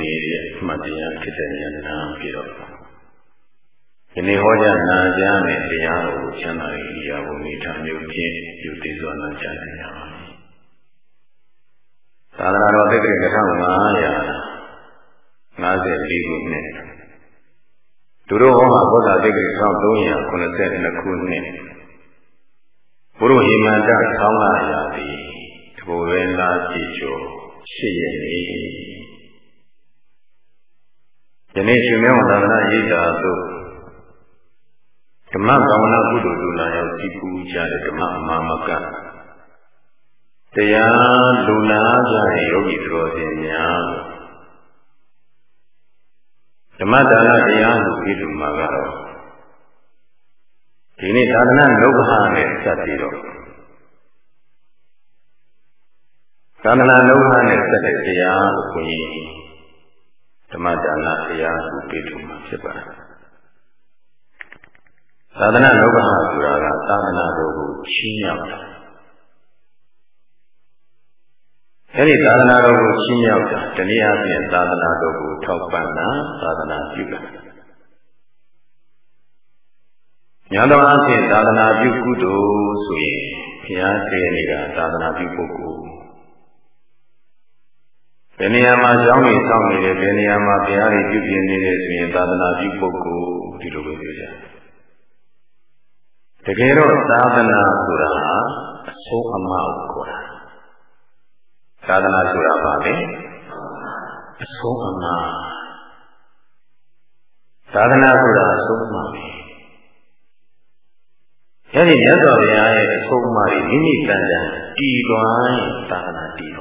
နေတဲ့မှတ်တရားဖြစ်တဲ့ဉာဏ်နာပြီးတော့ဒီနေ့ဟောကြားနာကြားတဲ့တရားတော်ကိုချမ်းသာရေးရာဘုံမိထားမျိုးဖြင့်ယူသေးစွာနာကြားနိုင်ကြပါမယ်။သာသနာတော်တက္ကရာ1554ခုနှစ်သူတို့ဟောမှာဘုရားတက္ကရာ1382ခုနှစ်ဘုရုဟိမန္တဆောင်းလာရာသည်တဘူရဲလာကြည်ကျော်ရှိရနေ ယနေ့ရှင်မေဝသာသနာရိပ်သာသို့ဓမ္မဘာဝနာကုသိုလ်လူလာရောက်ကြည်ပူကြတဲ့ဓမ္မအမမကတရားလူလာကြတဲ့ယောဂီတော်စင်များဓမ္မဒါနတရားကိုပြုလို့မှာကတော့ဒီနေ့သာသနာလောကဟာနဲ့စပ်ပြီးတော့သာသနာလောကဟာနဲ့စပ်တဲ့တရားကိုကိုကြီး ဓမ္မဒါနတရားကိုပြုလို့မှာဖြစ်ပါတယ်သာသနာလောကဟာဆိုတာကသာသနာတော်ကိုချီးမြှောက်တာအဲဒီသာသနာတော်ကိုချီးမြှောက်တာတနည်းအားဖြင့်သာသနာတော်ကိုထောက်ပံ့တာသာသနာပြုတာညာတော်အဖြစ်သာသနာပြုကုသိုလ်ဆိုရင်ဘုရားတည်နေတာသာသနာပြုပုဂ္ဂိုလ် ဘယ်နေရာမှာကျောင်းကြီးဆောက်နေတယ်ဘယ်နေရာမှာဘုရားကြီးပြုပြင်နေတယ်ဆိုရင်သာသနာပြုပုဂ္ဂိုလ်ဒီလိုပဲပြောကြတကယ်တော့သာသနာဆိုတာအဆုံးအမကိုခေါ်တာသာသနာဆိုတာပါလေအဆုံးအမသာသနာဆိုတာအဆုံးအမပဲအဲဒီမြတ်စွာဘုရားရဲ့အဆုံးအမတွေမိမိတန်တန်တည်သွားရင်သာသနာတည်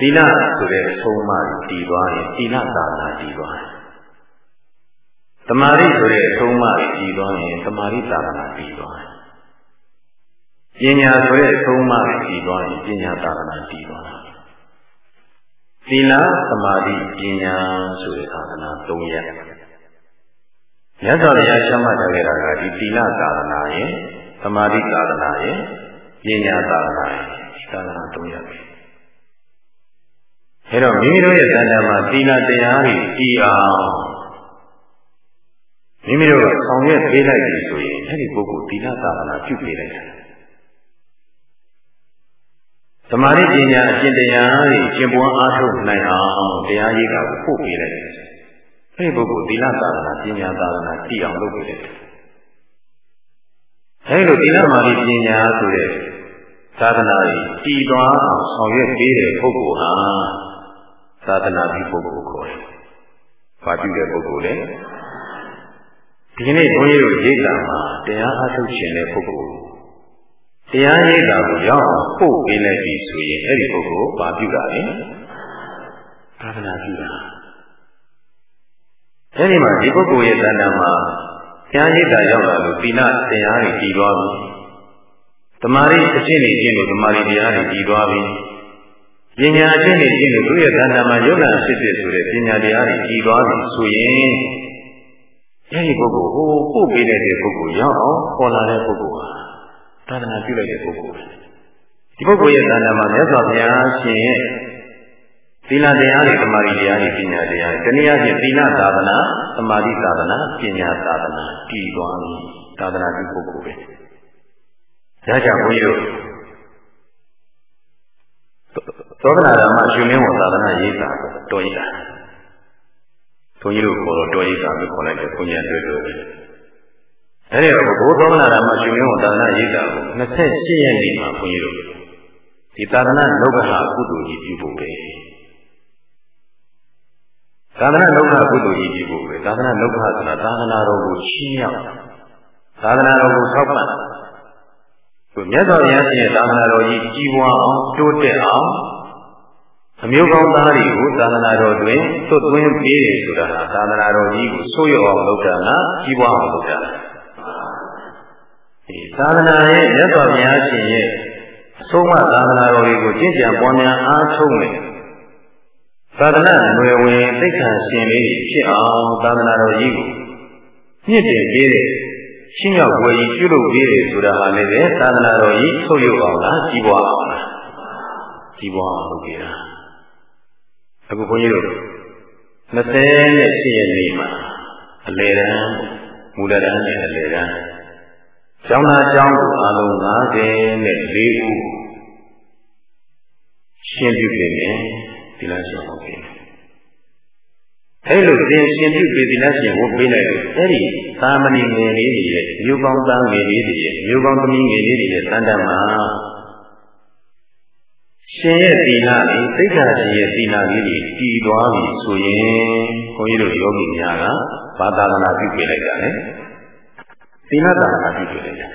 သွားသီလဆိုတဲ့အဆုံးအမတွေတည်သွားရင်သီလသာသနာတည်သွားတယ်တမာရိဆိုတဲ့အဆုံးအမတွေတည်သွားရင်တမာရိသာသနာတည်သွားတယ်ပညာဆိုတဲ့အဆုံးအမတွေတည်သွားရင်ပညာသာသနာတည်သွားတယ်သီလသမာဓိပညာဆိုတဲ့သာသနာ၃ရပ်မြတ်စွာဘုရားရှင်းမှတ်ထားခဲ့တာကဒီသီလသာသနာရဲ့သမာဓိသာသနာရဲ့ပညာသာသနာရဲ့ဒီသာသနာ၃ရပ်ပဲ အဲတော့မိမိတို့ရဲ့တဏ္ဍာမှာသီလတရားတွေကြည်အောင်မိမိတို့ကဆောင်ရွက်ပေးလိုက်ပြီဆိုရင်အဲ့ဒီပုဂ္ဂိုလ်သီလသာသနာပြုပေးလိုက်တယ်သမာဓိပညာအကျင့်တရားတွေကျင့်ပွားအားထုတ်နိုင်အောင်တရားကြီးကပို့ပေးလိုက်တယ်။အဲဒီပုဂ္ဂိုလ်သီလသာသနာပညာသာသနာတည်အောင်လုပ်ပေးလိုက်တယ်။အဲဒီလိုသီလမာဓိပညာဆိုတဲ့သာသနာကြီးတည်သွားအောင်ဆောင်ရွက်ပေးတဲ့ပုဂ္ဂိုလ်ဟာ သာသနာပြုပုဂ္ဂိုလ်ခေါ်တယ်။ဘာပြုတဲ့ပုဂ္ဂိုလ်လဲ။ဒီနေ့ဘုန်းကြီးတို့ရိတ်တာမှာတရားအားထုတ်ခြင်းတဲ့ပုဂ္ဂိုလ်တရားရိပ်တာကိုရောက်ပို့ပေးလိုက်ပြီဆိုရင်အဲ့ဒီပုဂ္ဂိုလ်ဘာပြုတာလဲသာသနာပြုတာအဲ့ဒီမှာဒီပုဂ္ဂိုလ်ရဲ့တဏ္ဍာမှာတရားရိပ်တာရောက်လာလို့သီလတရားတွေတည်သွားပြီတမာရီအချင်းနေချင်းလို့တမာရီတရားတွေတည်သွားပြီ ပညာအချင်းနေချင်းလို့သူ့ရဲ့တဏ္ဍာမှာယုံနာဖြစ်ဖြစ်ဆိုတဲ့ပညာတရားတွေတည်သွားပြီဆိုရင်အဲ့ဒီပုဂ္ဂိုလ်ဟိုပို့ပေးတဲ့ပုဂ္ဂိုလ်ရောက်အောင်ပေါ်လာတဲ့ပုဂ္ဂိုလ်ဟာသာသနာပြုလိုက်တဲ့ပုဂ္ဂိုလ်ဒီပုဂ္ဂိုလ်ရဲ့သာသနာမှာမြတ်စွာဘုရားရှင်ရဲ့သီလတရားတွေသမာဓိတရားတွေပညာတရားတွေတနည်းအားဖြင့်သီလသာသနာသမာဓိသာသနာပညာသာသနာတည်သွားပြီသာသနာပြုပုဂ္ဂိုလ်ပဲဒါကြောင့်ဘုန်းကြီးတို့ သောကနာဓမ္မရှင်မင်းဝသာသနာရေးတာတော်ရည်တာဘုန်းကြီးတို့ခေါ်တော့တော်ရည်တာလို့ခေါ်လိုက်တယ်ဘုန်းကြီးတွေ့တွေ့အဲဒီတော့ဘုသောမနာရမရှင်မင်းသာသနာရိပ်တာကို28ရက်နေ့မှာဘုန်းကြီးတို့ဒီသာသနာလောကဟာကုသိုလ်ကြီးပြုဖို့ပဲသာသနာလောကကုသိုလ်ကြီးပြုဖို့ပဲသာသနာလောကဆိုတာသာသနာတော်ကိုရှင်းရောက်သာသနာတော်ကိုထောက်ပံ့သူမြတ်စွာဘုရားရှင်ရဲ့သာသနာတော်ကြီးကြီးပွားအောင်တိုးတက်အောင် အမျိုးကောင်းသားတွေကိုသာသနာတော်တွင်သွတ်သွင်းပေးတယ်ဆိုတာဟာသာသနာတော်ကြီးကိုဆိုးရွားအောင်လုပ်တာလားကြီးပွားအောင်လုပ်တာလားသာသနာရဲ့မြတ်စွာဘုရားရှင်ရဲ့အဆုံးအမသာသနာတော်တွေကိုကျင့်ကြံပွားများအားထုတ်မယ်သာသနာ့နွယ်ဝင်သိက္ခာရှင်လေးဖြစ်အောင်သာသနာတော်ကြီးကိုမြင့်တင်ပေးတဲ့ရှင်းရောက်ွယ်ကြီးပြုလုပ်ပေးတယ်ဆိုတာဟာလည်းပဲသာသနာတော်ကြီးဆုပ်ယုပ်အောင်လားကြီးပွားအောင်လားကြီးပွားအောင်လုပ်ကြတာ အခုဘုန်းကြီးတို့28ရက်နေ့မှာအလေရန်မူလရန်နဲ့အလေရန်ကျောင်းသားကျောင်းသူအလုံး54ဦးရှင်းပြပြီမယ်ဒီလားရှင်းဟုတ်ပြီအဲ့လိုသင်ရှင်ပြုပြီးဒီလားရှင်ဝတ်ပေးလိုက်လို့အဲ့ဒီသာမဏေငယ်လေးတွေရဲ့မျိုးကောင်းသားငယ်လေးတွေရဲ့မျိုးကောင်းသမီးငယ်လေးတွေရဲ့တန်တမှာ ရှင်ရဲ့သီလလေးသိက္ခာရှင်ရဲ့သီလလေးတွေတည်သွားပြီဆိုရင်ဘုန်းကြီးတို့ယောဂီများကဘာသာနာပြုပေးလိုက်ကြတယ်သီလသာနာပြုပေးလိုက်ကြတယ်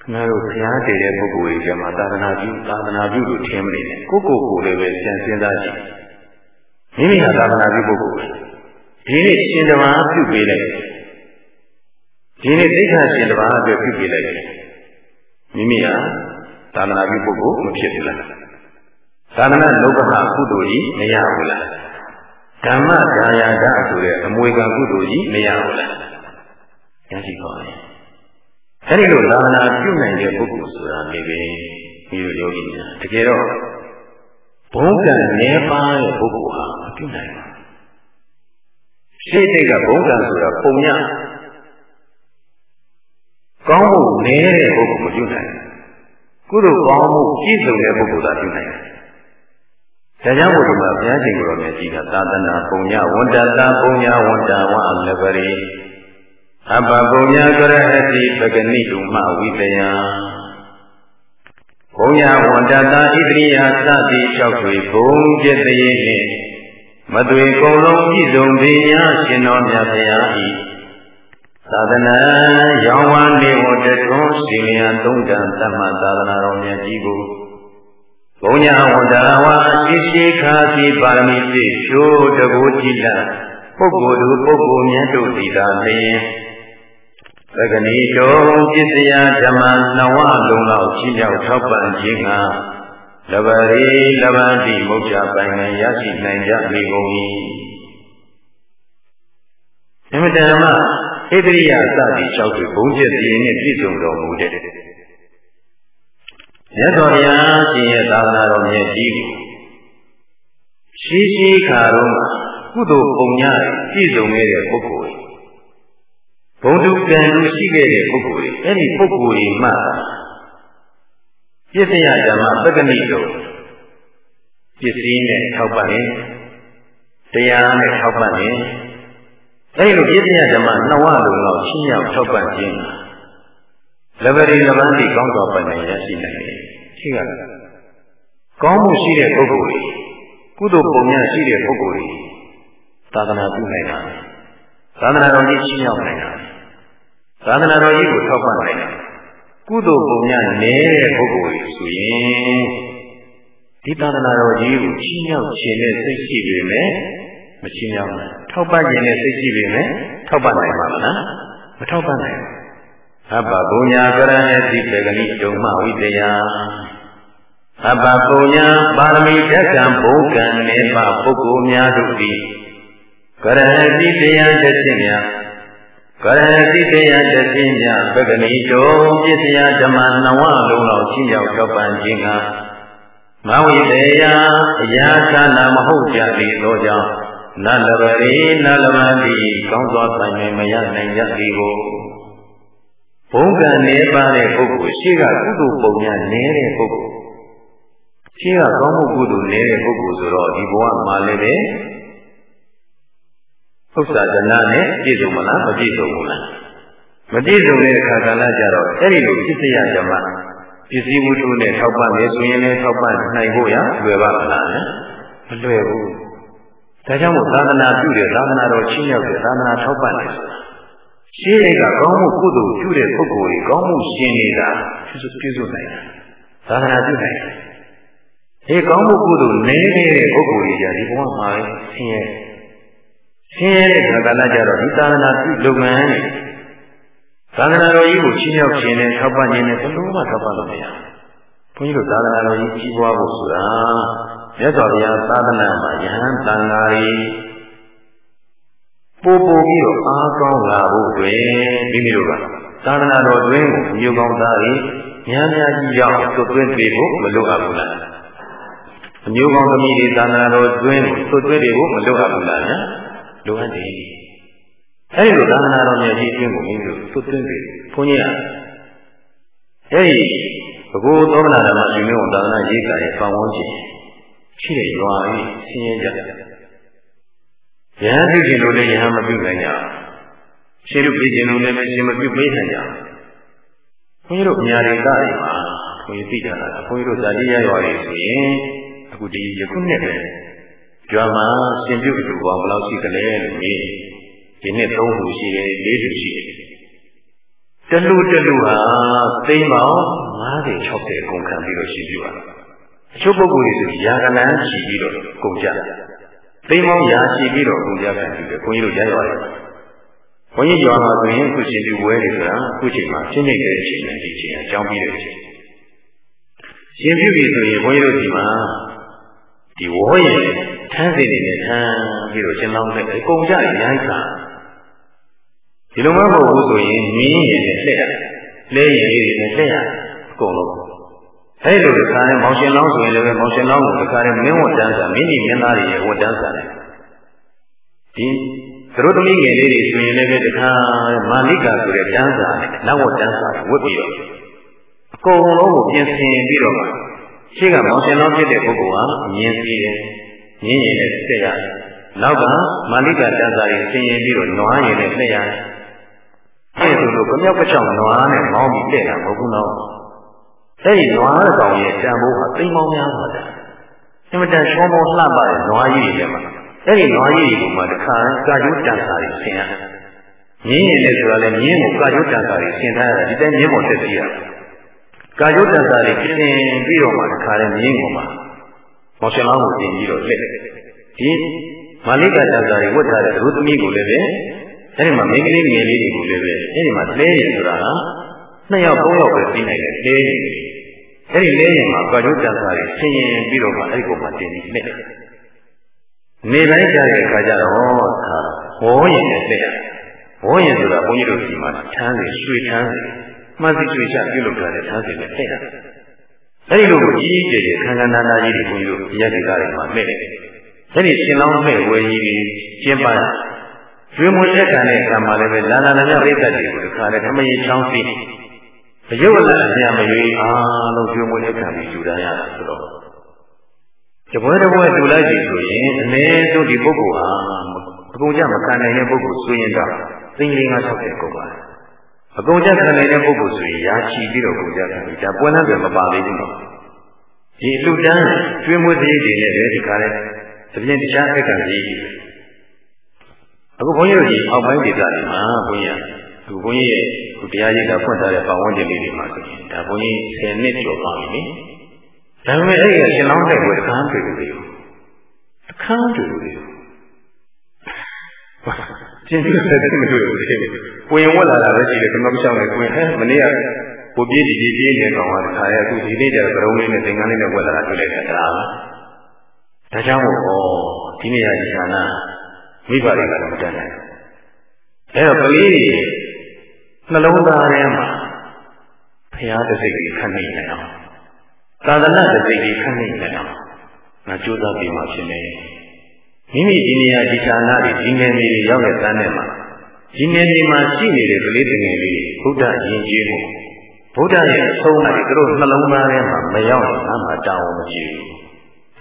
ခင်ဗျားတို့ဘုရားတည်တဲ့ပုဂ္ဂိုလ်တွေကျမှသာသနာပြုသာသနာပြုလို့ထင်မနေနဲ့ကိုယ့်ကိုယ်ကိုယ်လည်းပဲပြန်စဉ်းစားကြည့်မိမိဟာသာသနာပြုပုဂ္ဂိုလ်ဒီနေ့ရှင်တပါးပြုပေးလိုက်ဒီနေ့သိက္ခာရှင်တပါးအတွက်ပြုပေးလိုက်မိမိဟာ သာသနာပြုပုဂ္ဂိုလ်မဖြစ်ဘူးလားသာသနာလောကမှာကုသိုလ်ကြီးမရဘူးလားဓမ္မဒါယာဒဆိုတဲ့အမွေခံကုသိုလ်ကြီးမရဘူးလားရရှိပါမယ်အဲဒီလိုသာသနာပြုနိုင်တဲ့ပုဂ္ဂိုလ်ဆိုတာနေပဲဒီလိုယောဂီများတကယ်တော့ဘုံကံနေပါတဲ့ပုဂ္ဂိုလ်ဟာမပြုနိုင်ဘူးရှေ့တိတ်ကဘုံကံဆိုတာပုံညကောင်းမှုနည်းတဲ့ပုဂ္ဂိုလ်မပြုနိုင်ဘူး ကုသိုလ်ကောင်းမှုပြည့်စုံတဲ့ပုဂ္ဂိုလ်သာပြုနိုင်တယ်ဒါကြောင့်ဘုရားဘုရားရှင်ကိုယ်တော်မြတ်ကြီးကသာသနာပုံညဝန္တတာပုံညဝန္တာဝအလပရိအပပုံညာကရဟတိပဂနိတုမဝိတယဘုံညာဝန္တတာဣတရိယသတိလျှောက်ွေဘုံကျက်တရေနှင့်မသွေကုံလုံးပြည့်စုံပေညာရှင်တော်မြတ်ဖရာဤ သာသနာရောင်ဝါနေဝတထွန်းရှင်လျာသုံးတန်သမ္မာသာသနာတော်မြတ်ကြီးကိုဘုံညာဝန္တဝါရှိရှိခါစီပါရမီပြည့်ဖြိုးတကူကြည်လပုဂ္ဂိုလ်သူပုဂ္ဂိုလ်မြတ်တို့သည်သာလျင်သကဏီတုံပစ္စယဓမ္မနဝလုံးလောက်ချီးမြှောက်ထောက်ပံ့ခြင်းကလဘရီလဘတိမုတ်ချပိုင်ငံရရှိနိုင်ကြပေကုန်၏အမတန်မှ ဣတရိယစသည်၆ခုဘုံကျက်တည်နှင့်ပြည့်စုံတော်မူတဲ့မြတ်စွာဘုရားရှင်ရဲ့သာသနာတော်မြတ်ကြီးကိုရှိရှိခါတော့ကုသိုလ်ပုံညာပြည့်စုံခဲ့တဲ့ပုဂ္ဂိုလ်ဘုံတုကံလူရှိခဲ့တဲ့ပုဂ္ဂိုလ်တွေအဲ့ဒီပုဂ္ဂိုလ်တွေမှပြည့်စရာဓမ္မပက္ကဏိတို့ပစ္စည်းနဲ့ထောက်ပံ့နေတရားနဲ့ထောက်ပံ့နေ အဲ့ဒီလိုပြည့်စရာဓမ္မနှဝလုံးလောက်ရှင်းရောက်ထောက်ပံ့ခြင်းလဘရီလဘန်းဒီကောင်းစွာပိုင်နိုင်ရရှိနိုင်တယ်ရှိကကောင်းမှုရှိတဲ့ပုဂ္ဂိုလ်တွေကုသိုလ်ပုံများရှိတဲ့ပုဂ္ဂိုလ်တွေသာသနာပြုနိုင်တာသာသနာတော်ကြီးရှင်းရောက်နိုင်တာသာသနာတော်ကြီးကိုထောက်ပံ့နိုင်တယ်ကုသိုလ်ပုံများနေတဲ့ပုဂ္ဂိုလ်တွေဆိုရင်ဒီသာသနာတော်ကြီးကိုရှင်းရောက်ခြင်းနဲ့စိတ်ရှိပေမဲ့ မရှင်းရောက်နိုင်ထောက်ပံ့ခြင်းနဲ့စိတ်ရှိပေမဲ့ထောက်ပံ့နိုင်ပါမလားမထောက်ပံ့နိုင်ဘူးအပ္ပဘုံညာကရဏေတိပေဂလိဒုံမဝိတယအပ္ပဘုံညာပါရမီဓကံဘုံကံနေပါပုဂ္ဂိုလ်များတို့သည်ကရဏတိတရားတစ်ခြင်းများကရဏတိတရားတစ်ခြင်းများပဂဏီတောပစ္စယဓမ္မနဝလုံးလောက်ချင်းရောက်ထောက်ပံ့ခြင်းကမဝိတေယအရာသာနာမဟုတ်ကြလေသောကြောင့် နလဘရေနလမတိကောင်းစွာပိုင်နိုင်မရနိုင်ကြသည်ကိုဘုံကံနေပါတဲ့ပုဂ္ဂိုလ်ရှိကကုသိုလ်ပုံညာနေတဲ့ပုဂ္ဂိုလ်ရှိကကောင်းမှုကုသိုလ်နေတဲ့ပုဂ္ဂိုလ်ဆိုတော့ဒီဘဝမှာလည်းပဲဥစ္စာဒနာနဲ့ပြည့်စုံမလားမပြည့်စုံဘူးလားမပြည့်စုံတဲ့အခါကလည်းကြတော့အဲ့ဒီလိုဖြစ်စေရဓမ္မပစ္စည်းဝတ္ထုနဲ့ထောက်ပံ့လေဆိုရင်လည်းထောက်ပံ့နိုင်ဖို့ရလွယ်ပါမလားမလွယ်ဘူး ဒါကြောင့်မို့သာသနာပြုတဲ့သာသနာတော်ချင်းရောက်တဲ့သာသနာထောက်ပံ့တယ်ဆိုတာရှင်းတဲ့ကကောင်းမှုကုသိုလ်ပြုတဲ့ပုဂ္ဂိုလ်ကြီးကောင်းမှုရှင်နေတာပြည့်စုံပြည့်စုံနိုင်တာသာသနာပြုနိုင်တယ်ဒီကောင်းမှုကုသိုလ်နည်းနေတဲ့ပုဂ္ဂိုလ်ကြီးじゃဒီဘဝမှာဆင်းရဲဆင်းရဲတဲ့ခါကလည်းကြတော့ဒီသာသနာပြုလုပ်ငန်းနဲ့သာသနာတော်ကြီးကိုချင်းရောက်ခြင်းနဲ့ထောက်ပံ့ခြင်းနဲ့ဘယ်လိုမှထောက်ပံ့လို့မရဘူး။ဘုန်းကြီးတို့သာသနာတော်ကြီးကြီးပွားဖို့ဆိုတာ မြတ်စွာဘုရားသာသနာမှာယဟန်တန်ဃာတွေပို့ပို့ပြီးတော့အားကောင်းလာဖို့တွင်မိမိတို့ကသာသနာတော်တွင်ကိုမျိုးကောင်းသားတွေများများကြီးရောက်သွတ်သွင်းပေးဖို့မလိုအပ်ဘူးလား။အမျိုးကောင်းသမီးတွေသာနာတော်တွင်းကိုသွတ်သွဲတွေကိုမလုပ်အပ်ဘူးလားညာလိုအပ်တယ်အဲဒီလိုသာနာတော်မြတ်ကြီးအတွင်းကိုမိမိတို့သွတ်သွင်းပြီဘုန်းကြီးကအဲဒီဘဂိုးသောမနာဓမ္မရှင်မျိုးသာနာရေးတာရဲ့ပတ်ဝန်းကျင် ရှိတဲ့ရွာကြီးဆင်းရဲကြတယ်ယဟန်ပြုခြင်းလို့လည်းယဟန်မပြုနိုင်ကြရှင်တို့ပြည်ခြင်းလို့လည်းရှင်မပြုပေးနိုင်ကြဘုန်းကြီးတို့အများဒေသတွေမှာဘုန်းကြီးသိကြတာဘုန်းကြီးတို့ဇာတိရရွာတွေဆိုရင်အခုဒီယခုနှစ်ပဲကြွားမှာရှင်ပြုတူပေါင်းဘယ်လောက်ရှိကြလဲလို့မေးဒီနှစ်၃ခုရှိတယ်၄ခုရှိတယ်တလူတလူဟာသိန်းပေါင်း50 60အကုန်ခံပြီးတော့ရှင်ပြုရတာ အချို့ပုဂ္ဂိုလ်တွေဆိုရာဂဏန်းရှိပြီးတော့ကုန်ကြသိန်းပေါင်းရာရှိပြီးတော့ကုန်ကြခံပြီးတယ်ခွန်ကြီးတို့ရရတယ်ဘုန်းကြီးကျော်မှာဆိုရင်ခုရှင်ပြုဝဲနေဆိုတာခုချိန်မှာရှင်းနေတဲ့အချိန်နဲ့ဒီချိန်အကြောင်းပြီးတဲ့အချိန်ရှင်ပြုပြီဆိုရင်ဘုန်းကြီးတို့ဒီမှာဒီဝေါ်ရင်ထမ်းစီနေနဲ့ထမ်းပြီးတော့ရှင်လောင်းတဲ့အကုန်ကြရမ်းစာဒီလိုမှမဟုတ်ဘူးဆိုရင်မြင်းရည်နဲ့လှည့်ရလဲရည်လေးနဲ့လှည့်ရအကုန်လုံး အဲ့လိုတခါနဲ့မောင်ရှင်လောင်းဆိုရင်လည်းမောင်ရှင်လောင်းကိုတခါနဲ့မင်းဝတ်တန်းစာမင်းကြီးမျက်သားတွေရဲ့ဝတ်တန်းစာနဲ့ဒီသတို့သမီးငယ်လေးတွေဆိုရင်လည်းတခါမာလိကာဆိုတဲ့တန်းစာနဲ့နောက်ဝတ်တန်းစာဝတ်ပြီးတော့အကုန်လုံးကိုပြင်ဆင်ပြီးတော့မှရှေ့ကမောင်ရှင်လောင်းဖြစ်တဲ့ပုဂ္ဂိုလ်ဟာမြင်စီတယ်မြင်ရင်လည်းသိရတယ်နောက်ကမာလိကာတန်းစာတွေဆင်ရင်ပြီးတော့နွားရင်လည်းသိရတယ်အဲ့ဒါလို့ကမြောက်ကချောင်းနွားနဲ့မောင်းပြီးတဲ့တာမဟုတ်ဘူးနော် အဲ့ဒီနွားကောင်ရဲ့တန်ဖိုးဟာသိမ်းပေါင်းများပါတယ်အမတန်ရှောမောလှပတဲ့နွားကြီးတွေထဲမှာအဲ့ဒီနွားကြီးတွေကမှတခါကာယုတန်စာတွေဆင်ရတယ်မြင်းရင်လည်းဆိုတာလည်းမြင်းကိုကာယုတန်စာတွေဆင်ထားရတယ်ဒီတိုင်းမြင်းပေါ်တက်စီရတယ်ကာယုတန်စာတွေဆင်ပြီးတော့မှတခါလည်းမြင်းကိုမှမောရှင်လောင်းကိုတင်ပြီးတော့လက်ဒီမာလိကတန်စာတွေဝတ်ထားတဲ့ရုသမီးကိုလည်းပဲအဲ့ဒီမှာမိန်းကလေးငယ်လေးတွေကိုလည်းပဲအဲ့ဒီမှာလဲရဆိုတာကနှစ်ယောက်သုံးယောက်ပဲပြီးနိုင်တယ်လဲရ အဲ့ဒီလဲရင်မှာကာကျုတ္တစာတွေဆင်ရင်ပြီးတော့မှအဲ့ဒီကိုမှတင်ပြီးလက်နေတိုင်းကြတဲ့အခါကျတော့ဟောရင်နဲ့လက်ဟောရင်ဆိုတာဘုန်းကြီးတို့ဒီမှာထမ်းစီရွှေထမ်းစီမှန်စီရွှေချပြုလုပ်ထားတဲ့ထမ်းစီနဲ့လက်အဲ့ဒီလိုကိုကြီးကြီးကျယ်ကျယ်ခန္ဓာနာနာကြီးတွေဘုန်းကြီးတို့ရက်ဒီကားတွေမှာလက်အဲ့ဒီရှင်လောင်းမဲ့ဝယ်ကြီးတွေကျင်းပကျွေးမွေးတဲ့ကံနဲ့ကံမှာလည်းပဲလာလာလာပြိဿတ်တွေကိုခါတယ်ဓမ္မရေချောင်းစီ အယုတ်အလအမြမရွေးအားလုံးကျွေးမွေးတဲ့ကံပြီးယူရရတာဆိုတော့တပွဲတပွဲတူလိုက်ပြီဆိုရင်အနည်းဆုံးဒီပုဂ္ဂိုလ်ဟာအကုန်ကြမခံနိုင်တဲ့ပုဂ္ဂိုလ်ဆိုရင်တော့သိငလေးငါဆောက်တဲ့ကုန်ပါတယ်အကုန်ကြခံနိုင်တဲ့ပုဂ္ဂိုလ်ဆိုရင်ရာချီပြီးတော့ကုန်ကြခံပြီဒါပွဲလမ်းပဲမပါသေးဘူးနော်ဒီလူတန်းကျွေးမွေးစရိတ်တွေနဲ့ပဲဒီခါလဲတပြင်းတခြားအခက်အခဲကြီးအခုဘုန်းကြီးတို့ဒီအောက်ပိုင်းဒေသတွေမှာဘုန်းကြီး အခုဘုန်းကြီးရဲ့ခုတရားရိပ်ကဖွင့်ထားတဲ့ပတ်ဝန်းကျင်လေးတွေမှာဆိုရင်ဒါဘုန်းကြီး10နှစ်ကျော်ပါပြီလေဒါပေမဲ့အဲ့ဒီရှင်လောင်းတဲ့ဘွယ်တခန်းတွေ့လို့တခန်းတွေ့လို့ကျင်းတဲ့တဲ့မတွေ့ဘူးလေပွင့်ဝက်လာတာပဲရှိတယ်ကမ္ဘာချောင်းနဲ့ပွင့်ဟဲ့မနေ့ကကိုပြေးဒီပြေးပြေးနေကောင်ကခါရအခုဒီနေ့ကျတော့ကရုံးလေးနဲ့သင်္ကန်းလေးနဲ့ဝက်လာတာတွေ့လိုက်တာဒါကြောင့်မို့ဒီနေ့ရဒီဌာနမိဘတွေကလည်းမတတ်နိုင်အဲ့တော့ကလေးတွေ နှလုံးသားထဲမှာဘုရားတစိတ်ကြီးခန့်နေတယ်အောင်သာသနာတစိတ်ကြီးခန့်နေတယ်အောင်ငါကြိုးစားပြီးမှဖြစ်နေမိမိဒီနေရာဒီဌာနတွေဒီငယ်လေးတွေရောက်တဲ့တန်းထဲမှာဒီငယ်လေးမှာရှိနေတဲ့ကလေးငယ်လေးဘုရားယဉ်ကျေးမှုဘုရားရဲ့အဆုံးအမတွေသူတို့နှလုံးသားထဲမှာမရောက်ရင်ငါမှတောင်းအောင်မရှိဘူး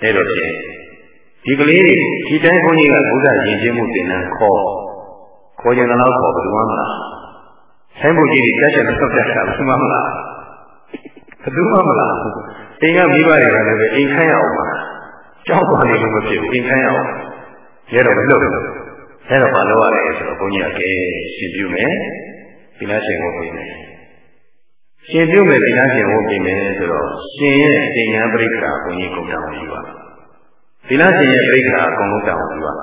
အဲ့တော့ဖြင့်ဒီကလေးတွေဒီတိုင်းဘုန်းကြီးကဘုရားယဉ်ကျေးမှုသင်တန်းခေါ်ခေါ်ကြတယ်လို့ခေါ်ဘယ်သူမှမလား ဆိုင်ဖို့ကြီးတွေတက်ချက်တော့တက်တာဘယ်သူမှမလားဘယ်သူမှမလားအိမ်ကမိဘတွေကလည်းပဲအိမ်ခိုင်းအောင်ပါကြောက်ပါနေလို့မဖြစ်ဘူးအိမ်ခိုင်းအောင်ရဲတော့မလုပ်ဘူးအဲတော့ဘာလုပ်ရလဲဆိုတော့ဘုန်းကြီးကကဲရှင်ပြုမယ်ဒီလားရှင်ကိုပြင်မယ်ရှင်ပြုမယ်ဒီလားရှင်ကိုပြင်မယ်ဆိုတော့ရှင်ရဲ့တင်ညာပရိက္ခာဘုန်းကြီးကုန်တောင်းယူပါသီလရှင်ရဲ့ပြိခါအကုန်လုံးတောင်းပြီးပါ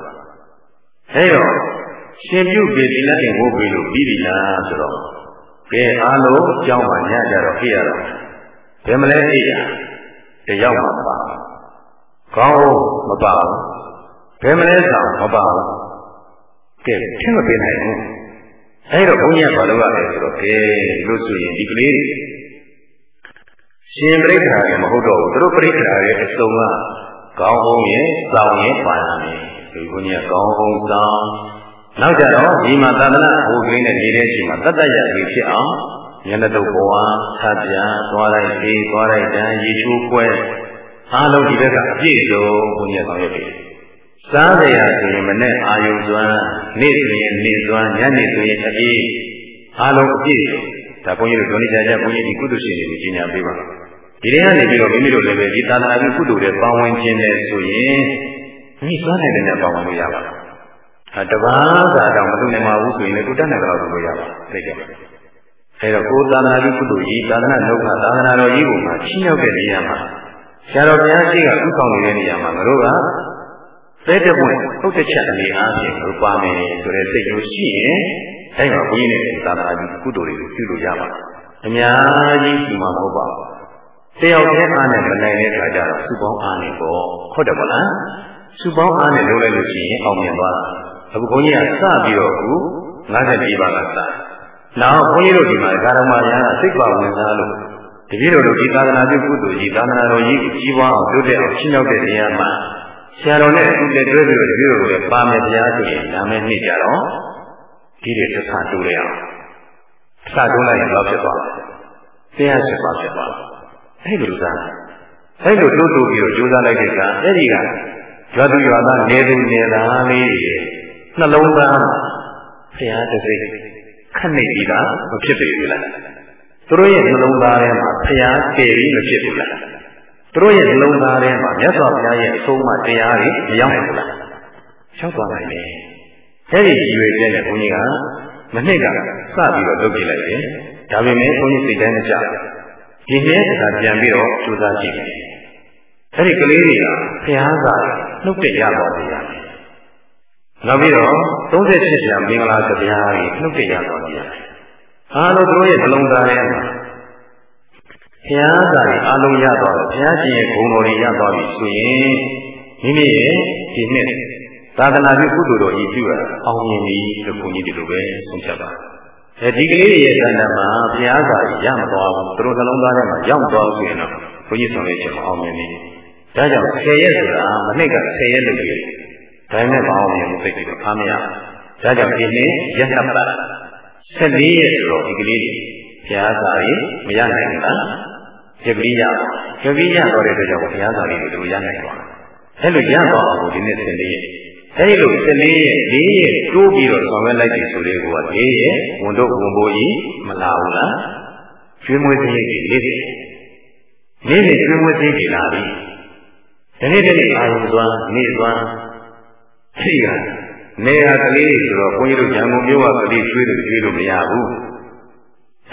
အဲတော့ ရှင်ပြုပြီးသီလရှင်ဝုတ်ပြီးလို့ပြီးပြီလားဆိုတော့ကဲအားလုံးကြောင်းပါညကြတော့ဖြစ်ရတော့ဘယ်မလဲအိယာတယောက်မှမပါကောင်းမပါဘူးဘယ်မလဲဆောင်မပါဘူးကဲထင်မပေးနိုင်ဘူးအဲတော့ဘုန်းကြီးကဘာလုပ်ရလဲဆိုတော့ကဲလို့ဆိုရင်ဒီကလေးရှင်ပြိခါလည်းမဟုတ်တော့ဘူးသူတို့ပြိခါရဲ့အစုံကကောင်းအောင်ရဲ့စောင်းရဲ့ပါရမယ်ဒီဘုန်းကြီးကကောင်းအောင်စောင်း နောက်ကြတော့ဒီမှာသာသနာဟိုကလေးနဲ့နေတဲ့အချိန်မှာတတ်တတ်ရပြီဖြစ်အောင်ဉာဏ်တုပ်ဘဝသတ်ပြန်သွားလိုက်သေးသွားလိုက်တန်းရေချိုးပွဲအားလုံးဒီဘက်ကအပြည့်စုံဘုန်းကြီးဆောင်ရွက်ပြီစားရရဆိုရင်မနဲ့အာယုစွမ်းနေ့ဆိုရင်နေ့စွမ်းညနေဆိုရင်အပြည့်အားလုံးအပြည့်ဒါဘုန်းကြီးတို့ဒုနိကြကြဘုန်းကြီးဒီကုသရှင်တွေကိုကြီးညာပေးပါဒီထဲကနေပြီးတော့မိမိတို့လည်းပဲဒီသာသနာ့ကုသိုလ်တွေပါဝင်ခြင်းလဲဆိုရင်မိသွားနိုင်တဲ့ပါဝင်လို့ရပါလားအဲ တပါးသာတော့မလုပ်နိုင်ပါဘူးဆိုရင်လည်းကိုတတ်နိုင်တော့လို့ရပါသိကြပါအဲတော့ကိုသာသနာ့ကုသိုလ်ကြီးသာသနာ့လောကသာသနာတော်ကြီးကိုမှချင်းရောက်တဲ့နေရာမှာဆရာတော်ဘုရားရှိခိုးဆောင်နေတဲ့နေရာမှာငါတို့ကသဲတပွင့်ဟုတ်တဲ့ချက်အနေအားဖြင့်ဘုပါမယ်ဆိုတဲ့စိတ်မျိုးရှိရင်အဲ့တော့ဘုန်းကြီးနဲ့သာသနာ့ကုသိုလ်တွေကိုပြုလို့ရပါအများကြီးဒီမှာမဟုတ်ပါဘူးတယောက်တည်းအားနဲ့မနိုင်တဲ့အခါကျတော့စုပေါင်းအားနဲ့ပေါ့ဟုတ်တယ်မလားစုပေါင်းအားနဲ့လုပ်လိုက်လို့ရှိရင်အောင်မြင်သွားတာ အခုဘုန်းကြီးကစပြီးတော့ခု54ပါးကစနောက်ဘုန်းကြီးတို့ဒီမှာကာရမယာကစိတ်ပါဝင်စားလို့တပည့်တော်တို့ဒီသာသနာပြုကုသိုလ်ကြီးသာသနာတော်ကြီးကိုကြီးပွားအောင်တိုးတက်အောင်ရှင်းရောက်တဲ့နေရာမှာဆရာတော်နဲ့အတူတည်းတွဲပြီးတော့တပည့်တော်တို့လည်းပါမယ်တရားဆိုရင်နာမည်နှစ်ကြတော့ဒီတွေတစ်ခါတိုးလိုက်အောင်တစ်ခါတိုးလိုက်ရင်တော့ဖြစ်သွားတယ်တရားစစ်ပါဖြစ်သွားတယ်အဲ့လိုသာအဲ့လိုတိုးတိုးပြီးတော့ကြိုးစားလိုက်တဲ့ကအဲ့ဒီကရွာသူရွာသားနေသူနေသားလေးတွေ နှလုံးသားဘုရားတစိခက်နေပြီလားမဖြစ်ပြီလားသူတို့ရဲ့နှလုံးသားထဲမှာဘုရားတည်ပြီးမဖြစ်ဘူးလားသူတို့ရဲ့နှလုံးသားထဲမှာမြတ်စွာဘုရားရဲ့အဆုံးအမတရားတွေမရောက်နိုင်ဘူးလားရောက်သွားနိုင်တယ်အဲ့ဒီရွေတဲ့ဘုန်းကြီးကမနှစ်ကစပြီးတော့လုပ်ပြလိုက်တယ်ဒါပေမဲ့ဘုန်းကြီးစိတ်တိုင်းမကြဘူးဒီနေ့ကပြန်ပြီးတော့ကြိုးစားကြည့်တယ်။အဲဒီကလေးတွေကဘုရားစာနှုတ်တဲ့ရပါသေးတယ်။ နောက်ပြီးတော့38ကျမ်းမင်္ဂလာစကားတွေနှုတ်တဲ့ရပါသေးတယ်။အားလုံးတို့ရဲ့နှလုံးသားထဲမှာဘုရားစာတွေအားလုံးရသွားတယ်။ဘုရားရှင်ရဲ့ဂုဏ်တော်တွေရသွားပြီဆိုရင်မိမိရဲ့ဒီနှစ်သာသနာ့ပြုကုသိုလ်တော်ကြီးပြုရအောင်မြင်ပြီလို့ဘုန်းကြီးဒီလိုပဲဆုံးဖြတ်ပါတယ်အဲဒီကလေးရဲ့ဆန္ဒမှာဘုရားစာရမသွားဘူးသူတို့နှလုံးသားထဲမှာရောက်သွားဆိုရင်တော့ဘုန်းကြီးဆောင်ရွက်ချက်မအောင်မြင်ဘူးဒါကြောင့်10ရက်ဆိုတာမနှစ်က10ရက်လို့ပြောတယ် ဒါနဲ့မအောင်မြင်ဘူးသိတယ်အားမရဒါကြောင့်ဒီနေ့ရက်နှစ်ပတ်14ရက်ဆိုတော့ဒီကလေးဘုရားစာကြီးမရနိုင်ဘူးလားကြပိယကြပိယတော့တဲ့အတွက်ကြောင့်ဘုရားစာကြီးကိုသူရနိုင်သွားတယ်အဲ့လိုရသွားအောင်ဒီနေ့14ရက်အဲဒီလို14ရက်4ရက်တိုးပြီးတော့ဆောင်ရွက်လိုက်ပြီဆိုတဲ့ကော4ရက်ဝန်တို့ဝန်ဘိုးကြီးမလာဘူးလားကျွေးမွေးစရိတ်ကြီးလေးနေ့နေ့ကျွေးမွေးစရိတ်ကြီးလာပြီဒီနေ့တည်းအာရုံစွမ်းနေ့စွ မ်းရှိကနေဟာကလေးဆိုတော့ဘုန်းကြီးတို့ရန်ကုန်မြို့ကကလေးကျွေးလို့ကျွေးလို့မရဘူး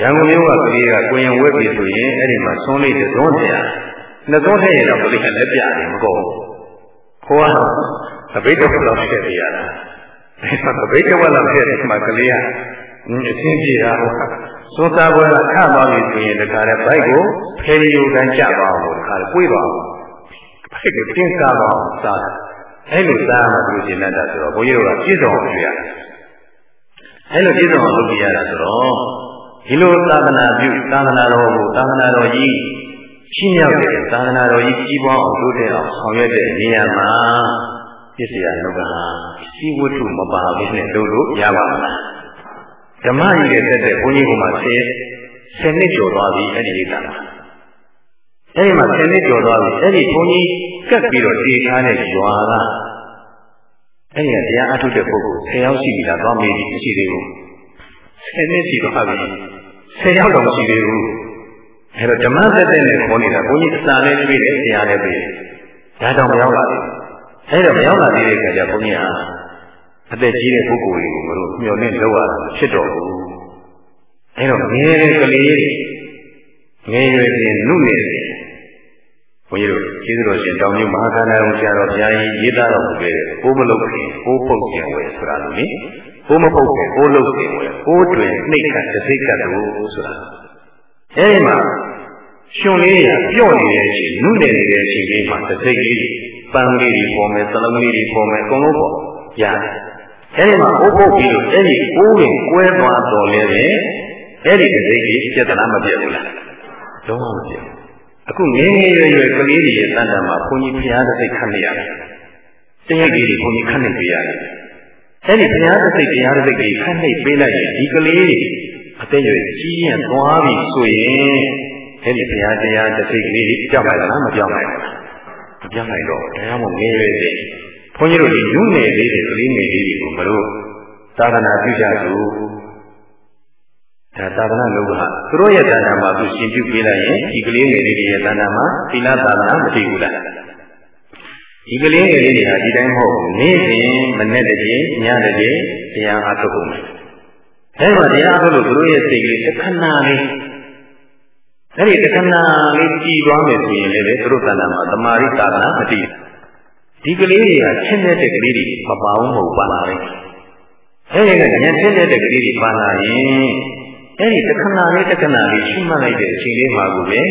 ရန်ကုန်မြို့ကကလေးကကိုရင်ဝက်ပြီဆိုရင်အဲ့ဒီမှာဆုံးလေးသုံးစရာနှစ်သုံးထည့်ရတော့ကလေးကလည်းပြတယ်မကုန်ဘူးခေါ်တော့အဘိဓမ္မာလောက်ဖြစ်နေရတာအဘိဓမ္မာလောက်ဖြစ်တဲ့မှာကလေးကအရှင်းပြေတာဟုတ်သောတာပန်ကခသွားပြီဆိုရင်တခါတည်းဘိုက်ကိုဖယ်ရီယိုကန်ကျသွားအောင်တခါတည်းကိုွေးသွားအောင်ဘိုက်ကိုတင်းကားသွားအောင်စား အဲ့လိုစားမှပြုရှင်တတ်တာဆိုတော့ဘုန်းကြီးတို့ကပြည့်စုံအောင်ပြုရတယ်အဲ့လိုပြည့်စုံအောင်လုပ်ပြရတာဆိုတော့ဒီလိုသာသနာပြုသာသနာတော်ကိုသာသနာတော်ကြီးရှင်းရောက်တဲ့သာသနာတော်ကြီးကြီးပွားအောင်လုပ်တဲ့အောင်ဆောင်ရွက်တဲ့နေရာမှာပစ္စယလောကဟာစီဝတ္ထုမပါဘဲနဲ့လုပ်လို့ရပါမလားဓမ္မကြီးရဲ့တက်တဲ့ဘုန်းကြီးကမှဆယ်ဆယ်နှစ်ကျော်သွားပြီအဲ့ဒီကိစ္စမှာအဲ့ဒီမှာဆယ်နှစ်ကျော်သွားပြီအဲ့ဒီဘုန်းကြီး ကပ်ပြီးတော့တည်ထားတဲ့ရွာကအဲ့ဒီကတရားအထုတဲ့ပုဂ္ဂိုလ်ဆယ်ယောက်ရှိပြီလားသွားမေးပြီးရှိသေးဘူးဆယ်နှစ်ရှိသွားပြီဆယ်ယောက်တော့မရှိသေးဘူးအဲ့တော့ဓမ္မသက်တဲ့နဲ့ခေါ်နေတာဘုန်းကြီးအစာလည်းပြေးတယ်ဆရာလည်းပြေးတယ်ဒါကြောင့်မရောက်လာဘူးအဲ့တော့မရောက်လာသေးတဲ့အခါကျဘုန်းကြီးဟာအသက်ကြီးတဲ့ပုဂ္ဂိုလ်တွေကိုမလို့မျှော်လင့်လောက်ရတာဖြစ်တော့ဘူးအဲ့တော့ငယ်တဲ့ကလေးတွေငယ်ရွယ်စဉ်နုနယ်စဉ်ဘုန်းကြီးတို့ ကျေးဇူးတော်ရှင်တောင်မြမဟာခန္ဓာတော်ဆရာတော်ဘုရားကြီးရေးသားတော်မူခဲ့တဲ့ကိုမလုတ်ခင်ကိုပုတ်ခြင်းဝယ်ဆိုတာလို့နိကိုမပုတ်ခင်ကိုလုတ်ခြင်းဝယ်ကိုတွင်နှိတ်ကတစိတ်ကတို့ဆိုတာအဲဒီမှာရှင်လေးရပြော့နေတဲ့အချိန်နုနယ်နေတဲ့အချိန်လေးမှာတစိတ်လေးပန်းလေးတွေပေါ်မယ်သလုံးလေးတွေပေါ်မယ်အကုန်လုံးပေါ်ရတယ်အဲဒီမှာအိုးပုတ်ပြီးလို့အဲဒီအိုးရင်ကွဲသွားတော်လဲပဲအဲဒီတစိတ်ကြီးပြဿနာမပြတ်ဘူးလားလုံးဝမပြတ်ဘူး အခုငယ်ငယ်ရွယ်ရွယ်ကလေးတွေရဲ့တန်တမှာဘုန်းကြီးဖျားတဲ့စိတ်ခတ်နေရတယ်တရက်ကြီးတွေဘုန်းကြီးခတ်နေပေးရတယ်အဲ့ဒီဖျားတဲ့စိတ်တရားတဲ့စိတ်တွေခတ်နေပေးလိုက်ရင်ဒီကလေးတွေအသက်ရွယ်ကြီးရင်သွားပြီဆိုရင်အဲ့ဒီဘုရားတရားတစ်စိတ်ကလေးကြောက်လိုက်လားမကြောက်နိုင်ဘူးမကြောက်နိုင်တော့တရားမို့ငယ်ရွယ်စေဘုန်းကြီးတို့ဒီလူငယ်လေးတွေကလေးငယ်လေးတွေကိုမလို့သာသနာပြုကြသူ ဒါသာသနာလုပ်ကသူတို့ရဲ့သာသနာမှာသူရှင်ပြုပေးလိုက်ရင်ဒီကလေးငယ်လေးတွေရဲ့သာသနာမှာသီလသာသနာမတည်ဘူးလားဒီကလေးငယ်လေးတွေဟာဒီတိုင်းမဟုတ်ဘူးနေ့စဉ်မနေ့တည်းညတည်းတရားအားထုတ်ကုန်တယ်အဲဒါတရားအားထုတ်လို့သူတို့ရဲ့စိတ်ကလေးတစ်ခဏလေးအဲ့ဒီတခဏလေးကြည်သွားမယ်ဆိုရင်လည်းသူတို့သာသနာမှာတမာရိသာသနာမတည်ဒီကလေးတွေကချင်းတဲ့ကလေးတွေမပါဘူးမဟုတ်ပါလားအဲ့ဒီကညံချင်းတဲ့ကလေးတွေပါလာရင် အဲ့ဒီတခဏလေးတခဏလေးရှိမှလိုက်တဲ့အချိန်လေးမှာကိုပဲ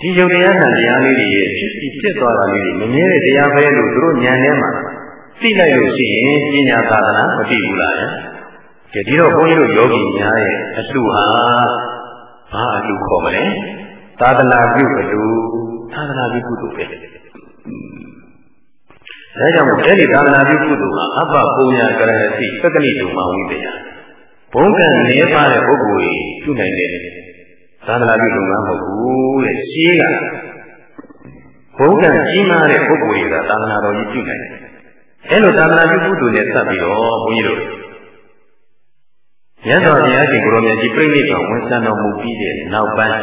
ဒီယုတ်တရားဆံတရားလေးတွေရဲ့ဖြစ်ပြီးဖြစ်သွားတာလေးတွေမမြဲတဲ့တရားပဲလို့သူတို့ဉာဏ်ထဲမှာသိလိုက်လို့ရှိရင်ပညာသာသနာမသိဘူးလား။ဒီတော့ဘုန်းကြီးတို့ယောဂီများရဲ့အလှဟာဘာအလှခေါ်မလဲ။သာသနာပြုအလှသာသနာပြုကုသိုလ်ပဲ။ဒါကြောင့်အဲ့ဒီသာသနာပြုကုသိုလ်ဟာအပ္ပပုံညာကရဟတိသက္ကလိတုမဝိတယ ဘုံကံနေပါတဲ့ပုဂ္ဂိုလ်ကြီးပြုနိုင်တယ်သာသနာပြုလုပ်ငန်းမဟုတ်ဘူးတဲ့ရှိကဘုံကံကြီးမားတဲ့ပုဂ္ဂိုလ်ကြီးကသာသနာတော်ကြီးပြုနိုင်တယ်အဲလိုသာသနာပြုကုသိုလ်နဲ့စပ်ပြီးတော့ဘုန်းကြီးတို့မြတ်စွာဘုရားရှင်ကိုရောမြတ်ကြီးပြိဋိဘံဝန်ဆံတော်မူပြီးတဲ့နောက်ပိုင်း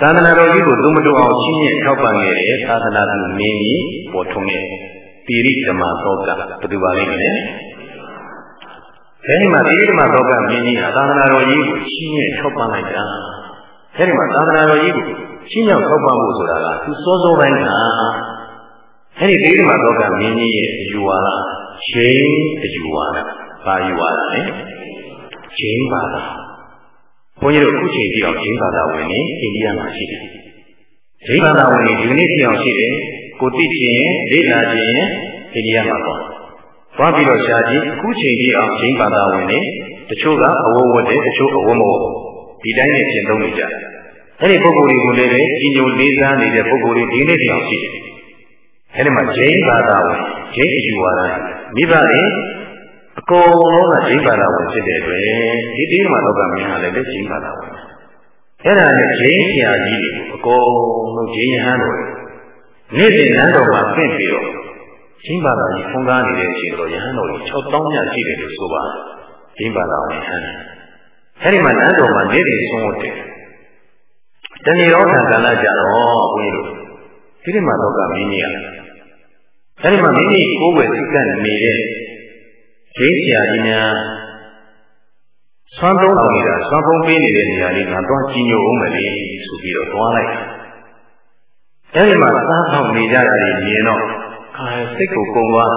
သာသနာတော်ကြီးကိုသုံးမတော်အောင်ရှင်းရထောက်ပံ့ခဲ့တဲ့သာသနာပြုမင်းကြီးပေါ်ထုံးတဲ့တိရိဓမ္မသောကဘယ်သူပါလိမ့်မလဲ အဲဒီမှာတိရိဓမ္မသောကမင်းကြီးဟာသာသနာတော်ကြီးကိုရှင်းရထောက်ပံ့လိုက်တာအဲဒီမှာသာသနာတော်ကြီးကိုရှင်းရောက်ထောက်ပံ့ဖို့ဆိုတာကသူစောစောပိုင်းကအဲဒီတိရိဓမ္မသောကမင်းကြီးရဲ့အယူဝါဒချိန်အယူဝါဒဘာယူဝါဒလဲချိန်ပါတာဘုန်းကြီးတို့အခုချိန်ကြည့်အောင်ဂျိန်းဘာသာဝင်နေအိန္ဒိယမှာရှိတယ်။ဂျိန်းဘာသာဝင်ဒီကနေ့ကြည့်အောင်ရှိတယ်။ကိုသိခြင်းလေ့လာခြင်းအိန္ဒိယမှာပေါ့။ သွားပြီးတော့ရှားကြည့်အခုချိန်ကြည့်အောင်ဂျိန်းဘာသာဝင်နေတချို့ကအဝဝတ်တယ်တချို့အဝမဝတ်ဒီတိုင်းနဲ့ပြင်သုံးနေကြတယ်။အဲ့ဒီပုဂ္ဂိုလ်တွေကိုလည်းပဲကြီးညိုလေးစားနေတဲ့ပုဂ္ဂိုလ်တွေဒီနေ့ကြည့်အောင်ရှိတယ်။အဲ့ဒီမှာဂျိန်းဘာသာဝင်ဂျိန်းအယူဝါဒမိဘတွေအကုန်လုံးကဂျိန်းဘာသာဝင်ဖြစ်တဲ့အတွက်ဒီတိမှာလောကမင်းဟာလည်းဂျိန်းဘာသာဝင်အဲ့ဒါနဲ့ဂျိန်းဆရာကြီးတွေအကုန်လုံးဂျိန်းဟန်းတော်နေ့စဉ်နန်းတော်မှာပြင့်ပြီးတော့ ဂျိန်းဘာသာကြီးဖုံးကားနေတဲ့အချိန်တော့ယဟန်တော်ကြီး6000ညရှိတယ်လို့ဆိုပါဂျိန်းဘာသာဝင်ဟန်းအဲ့ဒီမှာနန်းတော်မှာနေ့စဉ်ဆုံးတယ်တဏှရောခံကလကြတော့ဘုန်းကြီးတို့ဒီနေ့မှာလောကမင်းကြီးอ่ะအဲ့ဒီမှာမိမိကိုယ်ပဲစိတ်ကနေတဲ့ဂျိန်းဆရာကြီးများဆွမ်းသုံးတော်နေတာဆွမ်းပုံးပေးနေတဲ့နေရာလေးကသွားကြည်ညိုအောင်မယ်လေဆိုပြီးတော့သွားလိုက်အဲဒီမှာစားဆောင်နေကြတာကြီးမြင်တော့ ခါစိတ်ကိုကုံသွား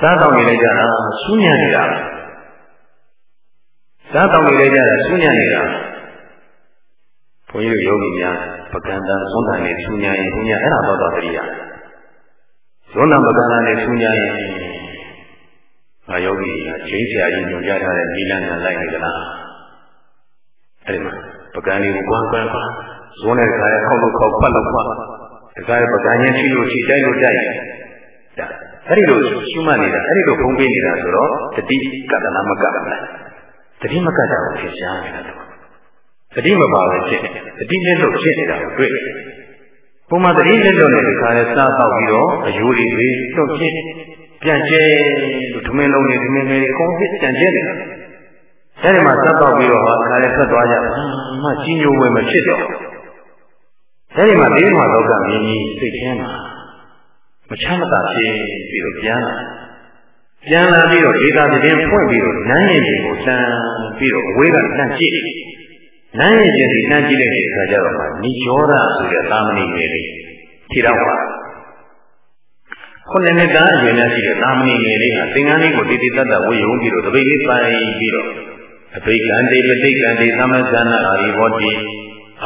စားဆောင်နေကြတာဆူးညံ့နေတာစားဆောင်နေကြတာဆူးညံ့နေတာဘုန်းကြီးတို့ယောဂီများပကံတန်သုံးတန်နဲ့ဆူးညံ့ရင်ဘုရားအဲ့ဒါတော့တော့တရိယာဇွန်နာပကံတန်နဲ့ဆူးညံ့ရင်အာယောဂီကချိန်ဆရာကြီးညွှန်ကြားထားတဲ့နိလန်းနဲ့လိုက်နေကြလားအဲ့ဒီမှာပကံလေးကိုကွမ်းကွမ်းကွမ်းဇွန်းနဲ့ခါရခောက်လို့ခောက်ပတ်လို့ပတ် တခါရပကံချင်းရှိလို့ရှိတိုက်လို့တိုက်ဒါအဲ့ဒီလိုရှုမှတ်နေတာအဲ့ဒီလိုဖုံးပေးနေတာဆိုတော့တတိကတ္တနာမကတ္တနာတတိမကတ္တနာကိုဖြစ်ရှားနေတာတော့တတိမပါပဲဖြစ်တတိလက်လို့ဖြစ်နေတာကိုတွေ့ပုံမှန်တတိလက်လို့နဲ့ဒီခါရစားတော့ပြီးတော့အယိုးတွေတွေတွန့်ဖြစ်ပြန်ကျဲလို့ဓမင်းလုံးတွေဓမင်းတွေအကုန်ပြပြန်ကျဲတယ်အဲဒီမှာသတ်တော့ပြီးတော့ခါလေးဆက်သွားကြမှကြီးညိုဝယ်မဖြစ်တော့ အဲဒီမှာဒီမှာလောကမင်းကြီးစိတ်ထဲမှာမချမ်းမသာဖြစ်ပြီးတော့ပြန်လာပြန်လာပြီးတော့ဒေတာတည်ဖွင့်ပြီးတော့နန်းရင်တွေကိုတန်ပြီးတော့အဝေးကတန်ကြည့်နန်းရင်ချင်းဒီတန်ကြည့်တဲ့အခါကျတော့နိရောဓဆိုတဲ့သာမဏေငယ်လေးခြေတော့ပါခုနှစ်နှစ်သားအရွယ်နဲ့ရှိတဲ့သာမဏေငယ်လေးဟာသင်္ကန်းလေးကိုတည်တည်တတ်တတ်ဝေယုံပြီးတော့တပိတ်လေးပိုင်ပြီးတော့အဘိကံတေပဋိကံတေသမဇာနာအာရိဘောတိ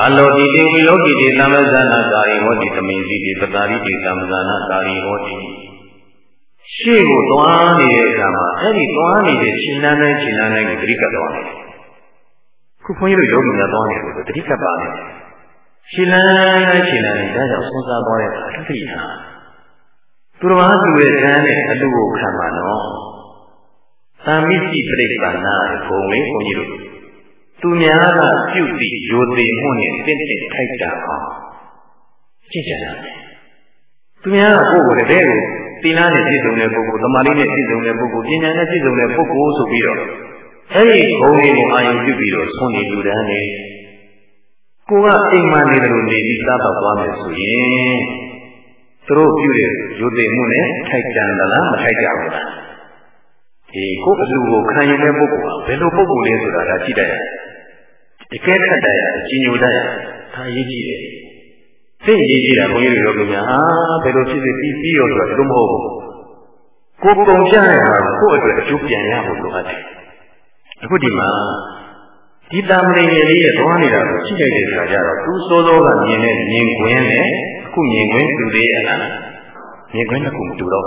အာလောတိတေဝိလောကိတေသမဇာနာကာရိဟောတိသမင်စီတေပတာရိတေသမဇာနာကာရိဟောတိရှေ့ကိုသွားနေတဲ့အခါမှာအဲ့ဒီသွားနေတဲ့ခြေနှမ်းနဲ့ခြေနှမ်းနဲ့ကိုတတိကပ်သွားတယ်ခုဘုန်းကြီးတို့ယောဂီများသွားနေလို့တတိကပ်ပါနေတယ်ရှင်းလန်းရှင်းလန်းဒါကြောင့်ဆုံးစားသွားတဲ့အခါတိဟာသူတော်ဘာသူရဲ့ဇန်းနဲ့အလူကိုခံပါနော်။သာမိတိပြိပ္ပန္နာဘုံလေးဘုန်းကြီးတို့ သူများကပြုပြီးရိုသေမှုနဲ့တင့်တင့်ထိုက်တာအောင်ကြည့်ကြရတယ်။သူများကကိုယ်ကိုယ်တည်းကိုသီလနဲ့ပြည့်စုံတဲ့ပုဂ္ဂိုလ်၊သမာဓိနဲ့ပြည့်စုံတဲ့ပုဂ္ဂိုလ်၊ပညာနဲ့ပြည့်စုံတဲ့ပုဂ္ဂိုလ်ဆိုပြီးတော့အဲဒီဘုံလေးကိုအာရုံပြုပြီးတော့ဆုံးနေလူတန်းနေကိုကအိမ်မှနေတယ်လို့နေပြီးစားတော့သွားမယ်ဆိုရင်သူတို့ပြုတဲ့ရိုသေမှုနဲ့ထိုက်တန်သလားမထိုက်ကြဘူးလားဒီကိုယ်အလူကိုခံယူတဲ့ပုဂ္ဂိုလ်ကဘယ်လိုပုဂ္ဂိုလ်လဲဆိုတာဒါကြည့်တတ်ရတယ် တကယ်ခက်တတ်ရတယ်ကြီးညိုတတ်ရတယ်ဒါအရေးကြီးတယ်သိရေးကြည့်တာဘုန်းကြီးတို့ပြောကြများဟာဘယ်လိုဖြစ်ဖြစ်ပြီးပြီးရောဆိုတာတို့မဟုတ်ဘူးကိုယ်ပုံပြရတာကိုယ့်အတွက်အကျိုးပြန်ရဖို့လိုအပ်တယ်အခုဒီမှာဒီတာမဏေငယ်လေးရဲ့သွားနေတာကိုကြည့်လိုက်တဲ့အခါကျတော့သူစိုးစိုးကမြင်တဲ့မြင်ကွင်းနဲ့အခုမြင်ကွင်းတူသေးရဲ့လားမြင်ကွင်းတစ်ခုမတူတော့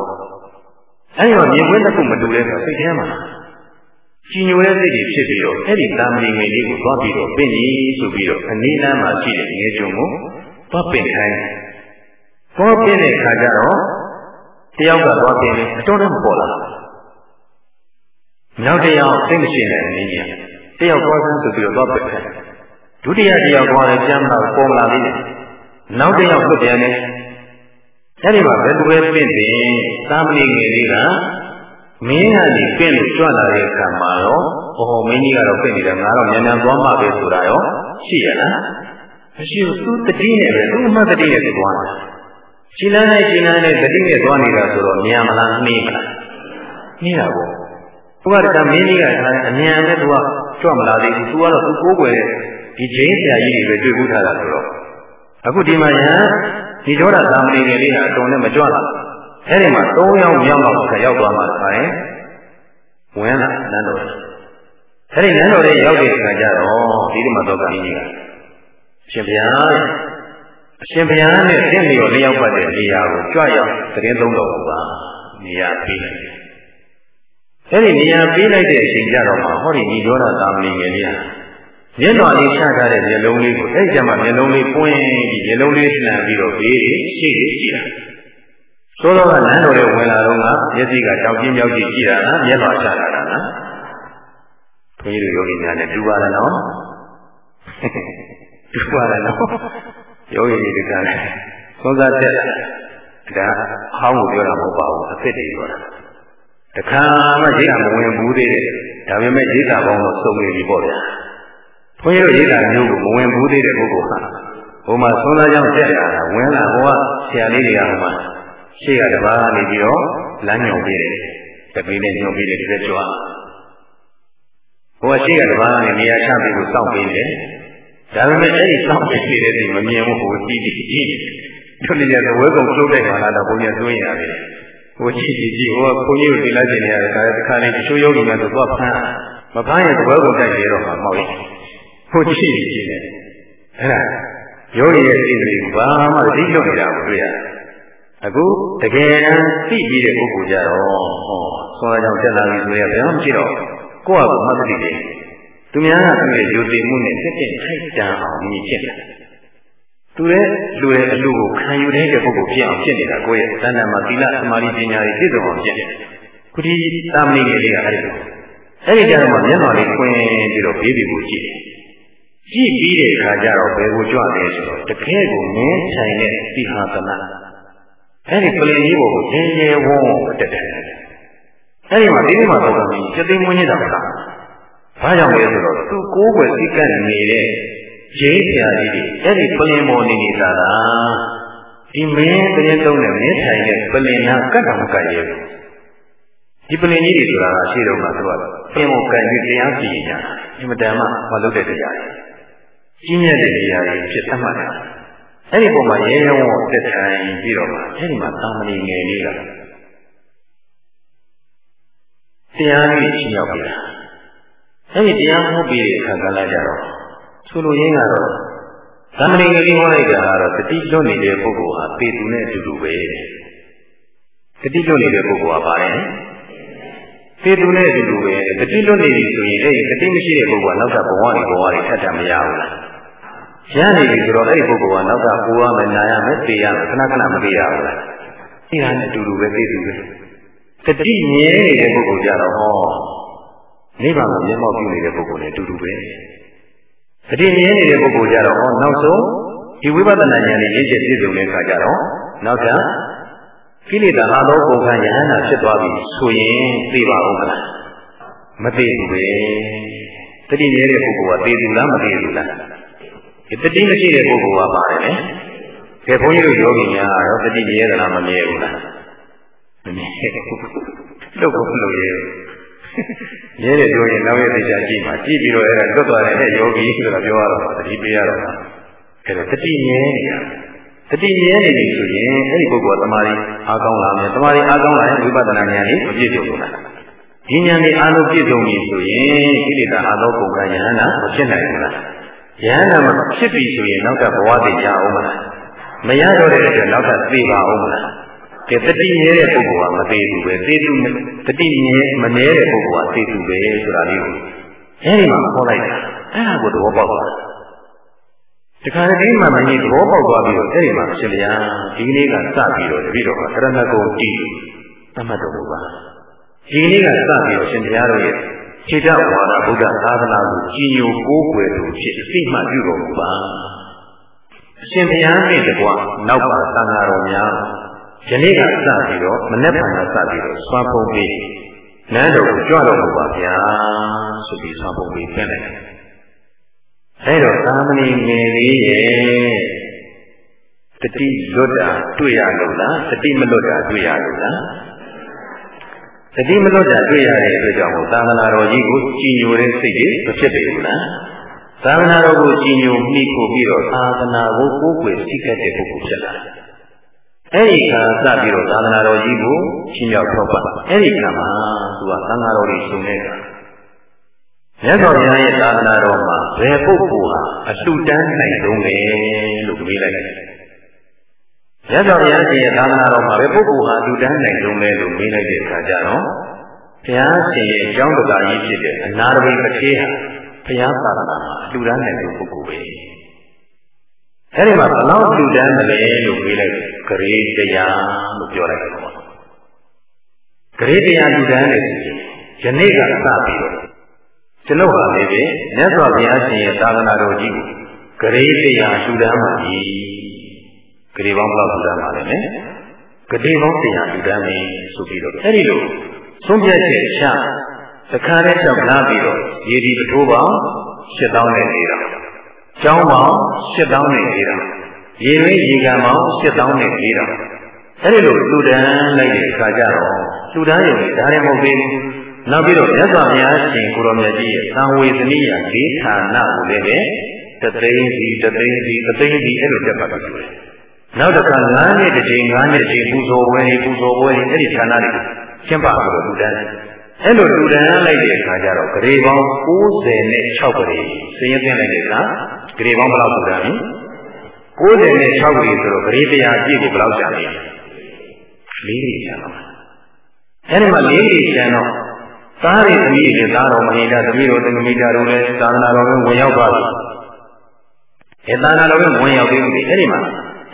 အဲဒီတော့မြင်ကွင်းတစ်ခုမတူတဲ့ဆိုစိတ်ထဲမှာ ကြီးညိုတဲ့စိတ်တွေဖြစ်ပြီးတော့အဲ့ဒီတာမဏေငယ်လေးကိုသွားပြီးတော့ပြင်ကြီးဆိုပြီးတော့အနေနဲ့မှရှိတဲ့ငယ်ကျုံကိုသွားပင်ခိုင်းသွားပင်တဲ့အခါကျတော့တယောက်ကသွားပင်တယ်အတော်တည်းမပေါ်လာနောက်တစ်ယောက်သိမရှိတဲ့အနေနဲ့တယောက်သွားစမ်းဆိုပြီးတော့သွားပင်ခိုင်းဒုတိယတယောက်သွားတယ်ပြန်လာပေါ်လာသေးတယ်နောက်တစ်ယောက်လွတ်ပြန်တယ်အဲ့ဒီမှာဘယ်သူပဲပင့်တယ်သာမဏေငယ်လေးက မင်းကနေပင့်လို့ကြွလာတဲ့အခါမှာရောဟောမင်းကြီးကတော့ပင့်နေတယ်ငါတော့မြန်မြန်သွားမှပဲဆိုတာရောရှိရလားမရှိဘူးသူတတိနဲ့ပဲသူအမှတ်တတိနဲ့သူသွားတာရှင်းလန်းနဲ့ရှင်းလန်းနဲ့တတိနဲ့သွားနေတာဆိုတော့မြန်မလားနှေးမလားနှေးတာပေါ့သူကတမင်းကြီးကအမြန်နဲ့သူကကြွမလာသေးဘူးသူကတော့သူကိုးကွယ်ဒီဂျင်းဆရာကြီးတွေပဲတွေ့ဘူးထားတာဆိုတော့အခုဒီမှာယဟန်ဒီဒေါရသာမဏေငယ်လေးဟာအတုံနဲ့မကြွလာ အဲ့ဒီမှာ၃ယောက်မြောက်တော့ခရောက်သွားမှာဆိုရင်ဝင်လာနန်းတော်အဲ့ဒီနန်းတော်ရဲ့ရောက်တဲ့အခါကျတော့ဒီဒီမှာတော့ကင်းကြီးကအရှင်ဘုရားအရှင်ဘုရားနဲ့တင့်လျော်လျောက်ပတ်တဲ့နေရာကိုကြွရောက်သတင်းသုံးတော်မူပါနေရာပေးလိုက်အဲ့ဒီနေရာပေးလိုက်တဲ့အချိန်ကျတော့မှဟောဒီညီဒေါရသာမဏေငယ်လေးဟာမျက်နှာလေးချထားတဲ့မျက်လုံးလေးကိုအဲ့ဒီကျမှမျက်လုံးလေးပွင့်ပြီးမျက်လုံးလေးလှန်ပြီးတော့ဘေးတွေရှေ့တွေကြည့်တာ သို့တော့ကလမ်းတော်တွေဝင်လာတော့ကမျက်စိကတောက်ပြင်းမြောက်ကြည့်ကြည့်တာလားမျက်နှာချထားတာလားဘုန်းကြီးတို့ယောဂီများနဲ့တူပါလားနော်တူပါလားနော်ယောဂီတွေကလည်းသုံးစားတက်ဒါဟောင်းကိုပြောတာမဟုတ်ပါဘူးအစ်စ်တွေပြောတာတခါမှရိတ်တာမဝင်ဘူးသေးတယ်ဒါပေမဲ့ရိတ်တာပေါင်းတော့စုံနေပြီပေါ့ဗျာဘုန်းကြီးတို့ရိတ်တာမျိုးကိုမဝင်ဘူးသေးတဲ့ပုဂ္ဂိုလ်ဟာဟိုမှာသုံးသားကြောင့်တက်လာတာဝင်လာဟိုကဆရာလေးတွေကဟိုမှာ ရှေ့ကတပါးကနေပြီးတော့လမ်းညွှန်ပေးတယ်တပင်းနဲ့ညွှန်ပေးတယ်ဒီလိုကြွားဟိုကရှေ့ကတပါးကနေနေရာချပြီးကိုစောင့်ပေးတယ်ဒါပေမဲ့အဲ့ဒီစောင့်ပေးနေတဲ့ဒီမမြင်ဘူးဟိုကြည့်ကြည့်ကြည့်တို့လည်းသဝဲကုန်ကျုပ်တဲ့ခါလာတော့ဘုန်းကြီးသွင်းရတယ်ဟိုကြည့်ကြည့်ကြည့်ဟိုကဘုန်းကြီးကိုဒီလိုက်နေရတယ်ဒါတခါလေတချို့ယောဂီများဆိုတော့ဖမ်းမဖမ်းရင်သဝဲကုန်တိုက်ရတော့မှာမောက်ရဟိုကြည့်ကြည့်နေအဲ့ဒါယောဂီရဲ့စိတ်ကလေးဘာမှသိလွတ်နေတာကိုတွေ့ရတယ် အခုတကယ်တမ်းသိပြီးတဲ့ပုဂ္ဂိုလ်ကြတော့ဟောဆွမ်းကြောင့်တက်လာပြီဆိုရင်ဘယ်မှမရှိတော့ကိုယ့်ဟာကိုယ်မှတ်သိတယ်သူများကသူ့ရဲ့ယုံကြည်မှုနဲ့တက်တက်ထိုက်တန်အောင်မြင်ဖြစ်တယ်သူရဲ့လူရဲ့အလူကိုခံယူတဲ့ပုဂ္ဂိုလ်ဖြစ်အောင်ဖြစ်နေတာကိုယ့်ရဲ့တဏ္ဍာမှာသီလသမာဓိပညာတွေပြည့်စုံအောင်ဖြစ်တယ်ခုဒီသာမဏေလေးတွေကအဲ့ဒီအဲ့ဒီကြတော့မှမျက်နှာလေးခွင်းပြီးတော့ဘေးဘီကိုကြည့်တယ်ကြည့်ပြီးတဲ့အခါကျတော့ဘယ်ကိုကြွတယ်ဆိုတော့တကယ်ကိုငင်းဆိုင်တဲ့သီဟာသနာ အဲ့ဒီပလင်ကြီးပေါ်ကိုရေရေဝုန်းတက်တယ်အဲ့ဒီမှာဒီနေ့မှာတော့ကျသိမွေးနေတာမလားဘာကြောင့်လဲဆိုတော့သူကိုးကွယ်စိတ်ကပ်နေတဲ့ဂျေးဆရာကြီးတွေအဲ့ဒီပလင်ပေါ်နေနေတာလားဒီမင်းတရင်သုံးတဲ့မင်းဆိုင်တဲ့ပလင်နာကတ်တော်မကတ်ရဲ့ဒီပလင်ကြီးတွေဆိုတာအရှိတော့မှသူကပင်ကိုကန်ပြီးတရားကြည့်ကြတာအင်မတန်မှမလုပ်တဲ့တရားတွေကြီးမြတ်တဲ့တရားတွေဖြစ်သတ်မှတ်တယ် အဲ့ဒီပုံမှာရဲရဲဝံ့တက်ထိုင်ပြီးတော့မှအဲ့ဒီမှာတာမဏေငယ်လေးကတရားလေးချင်းရောက်ပြီအဲ့ဒီတရားဟောပြီးတဲ့အခါကလည်းကြတော့ဆိုလိုရင်းကတော့တာမဏေငယ်လေးဟောလိုက်တာကတော့တတိလွတ်နေတဲ့ပုဂ္ဂိုလ်ဟာပေသူနဲ့အတူတူပဲတတိလွတ်နေတဲ့ပုဂ္ဂိုလ်ဟာပါတယ်ပေသူနဲ့အတူတူပဲတတိလွတ်နေပြီဆိုရင်အဲ့ဒီတတိမရှိတဲ့ပုဂ္ဂိုလ်ကနောက်ကဘဝတွေဘဝတွေထပ်ထပ်မရဘူးလား ရနေပြီဆိုတော့အဲ့ဒီပုဂ္ဂိုလ်ကနောက်ကပူရမယ်နာရမယ်သိရမယ်ခဏခဏမသိရဘူးလားသိတာနဲ့အတူတူပဲသိသူပဲတတိမြဲနေတဲ့ပုဂ္ဂိုလ်ကြတော့ဟောနိဗ္ဗာန်ကိုမျက်မှောက်ပြုနေတဲ့ပုဂ္ဂိုလ်နဲ့အတူတူပဲတတိမြဲနေတဲ့ပုဂ္ဂိုလ်ကြတော့ဟောနောက်ဆုံးဒီဝိပဿနာဉာဏ်နဲ့ရည်ချက်ပြည့်စုံတဲ့အခါကျတော့နောက်ထပ်ကိလေသာအသောပုံကယဟန္တာဖြစ်သွားပြီဆိုရင်သိပါဦးမလားမသိဘူးပဲတတိမြဲတဲ့ပုဂ္ဂိုလ်ကသိသူလားမသိဘူးလား ဒီတတိမရှိတဲ့ပုဂ္ဂိုလ်ကပါတယ်လေခေဘုန်းကြီးတို့ယောဂီများတော့တတိမြဲသလားမမြဲဘူးလားမမြဲဘူးလို့ကိုလို့ရဲမြဲတယ်ပြောရင်နောက်ရဲ့တရားကြည့်မှာကြည့်ပြီးတော့အဲ့ဒါလွတ်သွားတဲ့ဟဲ့ယောဂီဆိုတာပြောရတော့တတိပေးရတော့အဲ့တော့တတိမြဲနေတာတတိမြဲနေပြီဆိုရင်အဲ့ဒီပုဂ္ဂိုလ်ကတမာရီအားကောင်းလာမယ်တမာရီအားကောင်းလာရင်ဝိပဿနာဉာဏ်ကြီးမပြည့်စုံဘူးလားဒီဉာဏ်လေးအားလုံးပြည့်စုံပြီဆိုရင်ကိလေသာအသောကုန်ကယဟန္တာမဖြစ်နိုင်ဘူးလား ယဟန္တာမဖြစ်ပြီဆိုရင်နောက်ကဘဝတည်ရအောင်မလားမရတော့တဲ့အတွက်နောက်ကသိပါအောင်မလားကဲတတိမြဲတဲ့ပုဂ္ဂိုလ်ကမသေးဘူးပဲသေသူတတိမြဲမမြဲတဲ့ပုဂ္ဂိုလ်ကသေသူပဲဆိုတာလေးကိုအဲဒီမှာခေါ်လိုက်တာအဲ့ဒါကိုသဘောပေါက်သွားတခါတည်းမှမကြီးသဘောပေါက်သွားပြီးတော့အဲ့ဒီမှာရှင်ဗျာဒီကနေ့ကစပြီးတော့တပိတော့ကရဏဂုံတီးသတ်မှတ်တော်မူပါဒီကနေ့ကစပြီးတော့ရှင်ဗျာတို့ရဲ့ ခြေတဝါဒဗုဒ္ဓသာသနာကိုကြီးညိုကိုးကွယ်သူဖြစ်အသိမှတ်ပြုတော်မူပါအရှင်ဘုရားနဲ့တကွာနောက်ပါသံဃာတော်များယနေ့ကစပြီးတော့မနေ့ကစပြီးတော့စွာဖုံးပြီးနန်းတော်ကိုကြွတော်မူပါဗျာဆိုပြီးစွာဖုံးပြီးပြန်လိုက်တယ်အဲတော့သာမဏေငယ်လေးရဲ့တတိလွတ်တာတွေ့ရလို့လားတတိမလွတ်တာတွေ့ရလို့လား တတိမလွတ်တာတွေ့ရတဲ့အတွက်ကြောင့်သာသနာတော်ကြီးကိုကြည်ညိုတဲ့စိတ်တွေမဖြစ်ပေဘူးလားသာသနာတော်ကိုကြည်ညိုမိခိုပြီးတော့သာသနာကိုကိုးကွယ်သိခဲ့တဲ့ပုဂ္ဂိုလ်ဖြစ်လာတယ်အဲဒီခါစပြီးတော့သာသနာတော်ကြီးကိုချင်းရောက်ထောက်ပါအဲဒီခါမှာသူကသံဃာတော်တွေရှင်နေတာမြတ်စွာဘုရားရဲ့သာသနာတော်မှာဘယ်ပုဂ္ဂိုလ်ဟာအလှတန်းနိုင်ဆုံးလဲလို့မေးလိုက်တယ် မြတ်စွာဘုရားရှင်ရဲ့သာသနာတော်မှာဘယ်ပုဂ္ဂိုလ်ဟာအလှတန်းနိုင်ဆုံးလဲလို့မေးလိုက်တဲ့အခါကျတော့ဘုရားရှင်ရဲ့အကြောင်းတရားကြီးဖြစ်တဲ့အနာရဝိပတိဟာဘုရားသာသနာမှာအလှတန်းနိုင်ဆုံးပုဂ္ဂိုလ်ပဲအဲဒီမှာဘလောက်လှတန်းတယ်လဲလို့မေးလိုက်ဂရေတရားလို့ပြောလိုက်တယ်ပေါ့ဂရေတရားလှတန်းတယ်ဆိုရင်ယနေ့ကစပြီးတော့ကျွန်ုပ်ဟာလည်းပဲမြတ်စွာဘုရားရှင်ရဲ့သာသနာတော်ကြီးကိုဂရေတရားလှူဒန်းပါပြီ ဂရေပေါင်းဘယ်လောက်လှူဒန်းပါလဲနဲ့ဂရေပေါင်းတရားလှူဒန်းပြီဆိုပြီးတော့အဲ့ဒီလိုဆုံးဖြတ်ချက်ချတခါတည်းချက်လာပြီးတော့ရေဒီပထိုးပေါင်း8000နဲ့နေတာကျောင်းပေါင်း8000နဲ့နေတာရေရင်းရေကန်ပေါင်း8000နဲ့နေတာအဲ့ဒီလိုလှူဒန်းလိုက်တဲ့အခါကျတော့လှူဒန်းရုံနဲ့ဒါလည်းမဟုတ်သေးဘူးနောက်ပြီးတော့မြတ်စွာဘုရားရှင်ကိုရောမြတ်ကြီးရဲ့သံဝေသနိယ၄ဌာနကိုလည်းတသိန်းစီတသိန်းစီတသိန်းစီအဲ့လိုတက်ပါလို့ဆိုတယ်။ နောက်တစ်ခါ၅နှစ်တစ်ချိန်၅နှစ်တစ်ချိန်ပူဇော်ပွဲပူဇော်ပွဲအဲ့ဒီဌာနတွေကျင်းပပြီးတော့လူတန်းအဲ့လိုလူတန်းလိုက်တဲ့အခါကျတော့ဂရေပေါင်း96ဂရေစည်ရင်သွင်းလိုက်တဲ့အခါဂရေပေါင်းဘယ်လောက်လူတန်းလဲ96ဂရေဆိုတော့ဂရေတရားအပြည့်ကိုဘယ်လောက်ရှာလဲ၄ဂရေရှာတော့အဲ့ဒီမှာ၄ဂရေရှာတော့သားရည်သမီးတွေသားတော်မဟိတသမီးတော်သမီးတော်လည်းသာသနာတော်ကိုဝင်ရောက်ပါပြီ။အဲသာသနာတော်ကိုဝင်ရောက်ပြီးပြီအဲ့ဒီမှာ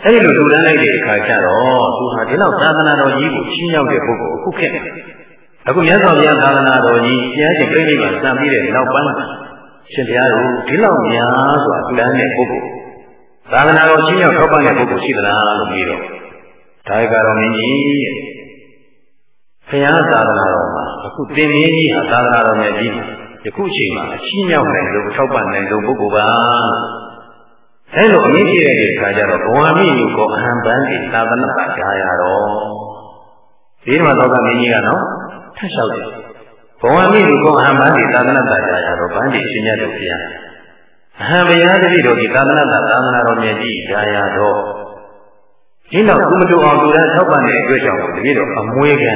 အဲ့ဒီလိုထူထမ်းလိုက်တဲ့အခါကျတော့သူဟာဒီလောက်သာသနာတော်ကြီးကိုချင်းရောက်တဲ့ပုဂ္ဂိုလ်အခုဖြစ်တယ်။အခုမြတ်စွာဘုရားသာသနာတော်ကြီးဘုရားရှင်ပြိဋိဘံစံပြီးတဲ့နောက်ပိုင်းရှင်ဘုရားတို့ဒီလောက်များစွာထူထမ်းတဲ့ပုဂ္ဂိုလ်သာသနာတော်ချင်းရောက်ထောက်ပံ့တဲ့ပုဂ္ဂိုလ်ရှိသလားလို့ပြီးတော့ဒါကတော်မင်းကြီးဘုရားသာသနာတော်မှာအခုသင်္င်းကြီးဟာသာသနာတော်မြတ်ကြီးယခုချိန်မှာအချင်းမြောက်နိုင်လို့ထောက်ပံ့နိုင်လို့ပုဂ္ဂိုလ်ပါ အဲလိုအမြင့်ပြည့်တဲ့အခါကျတော့ဘဝမိယူကိုအဟံပန်းဒီသာသနာ့ပါကြာရတော့ဒီမှာတော့ကမင်းကြီးကနော်ထပ်လျှောက်တယ်ဘဝမိယူကိုအဟံပန်းဒီသာသနာ့ပါကြာရတော့ဗန်းဒီရှင်မြတ်တို့ဘုရားအဟံဘုရားတပည့်တော်ဒီသာသနာ့သာသနာတော်မြတ်ကြီးကြာရတော့ဒီနောက်ကုမတူအောင်လူသားထောက်ပံ့တဲ့အတွက်ကြောင့်တပည့်တော်အမွေခံ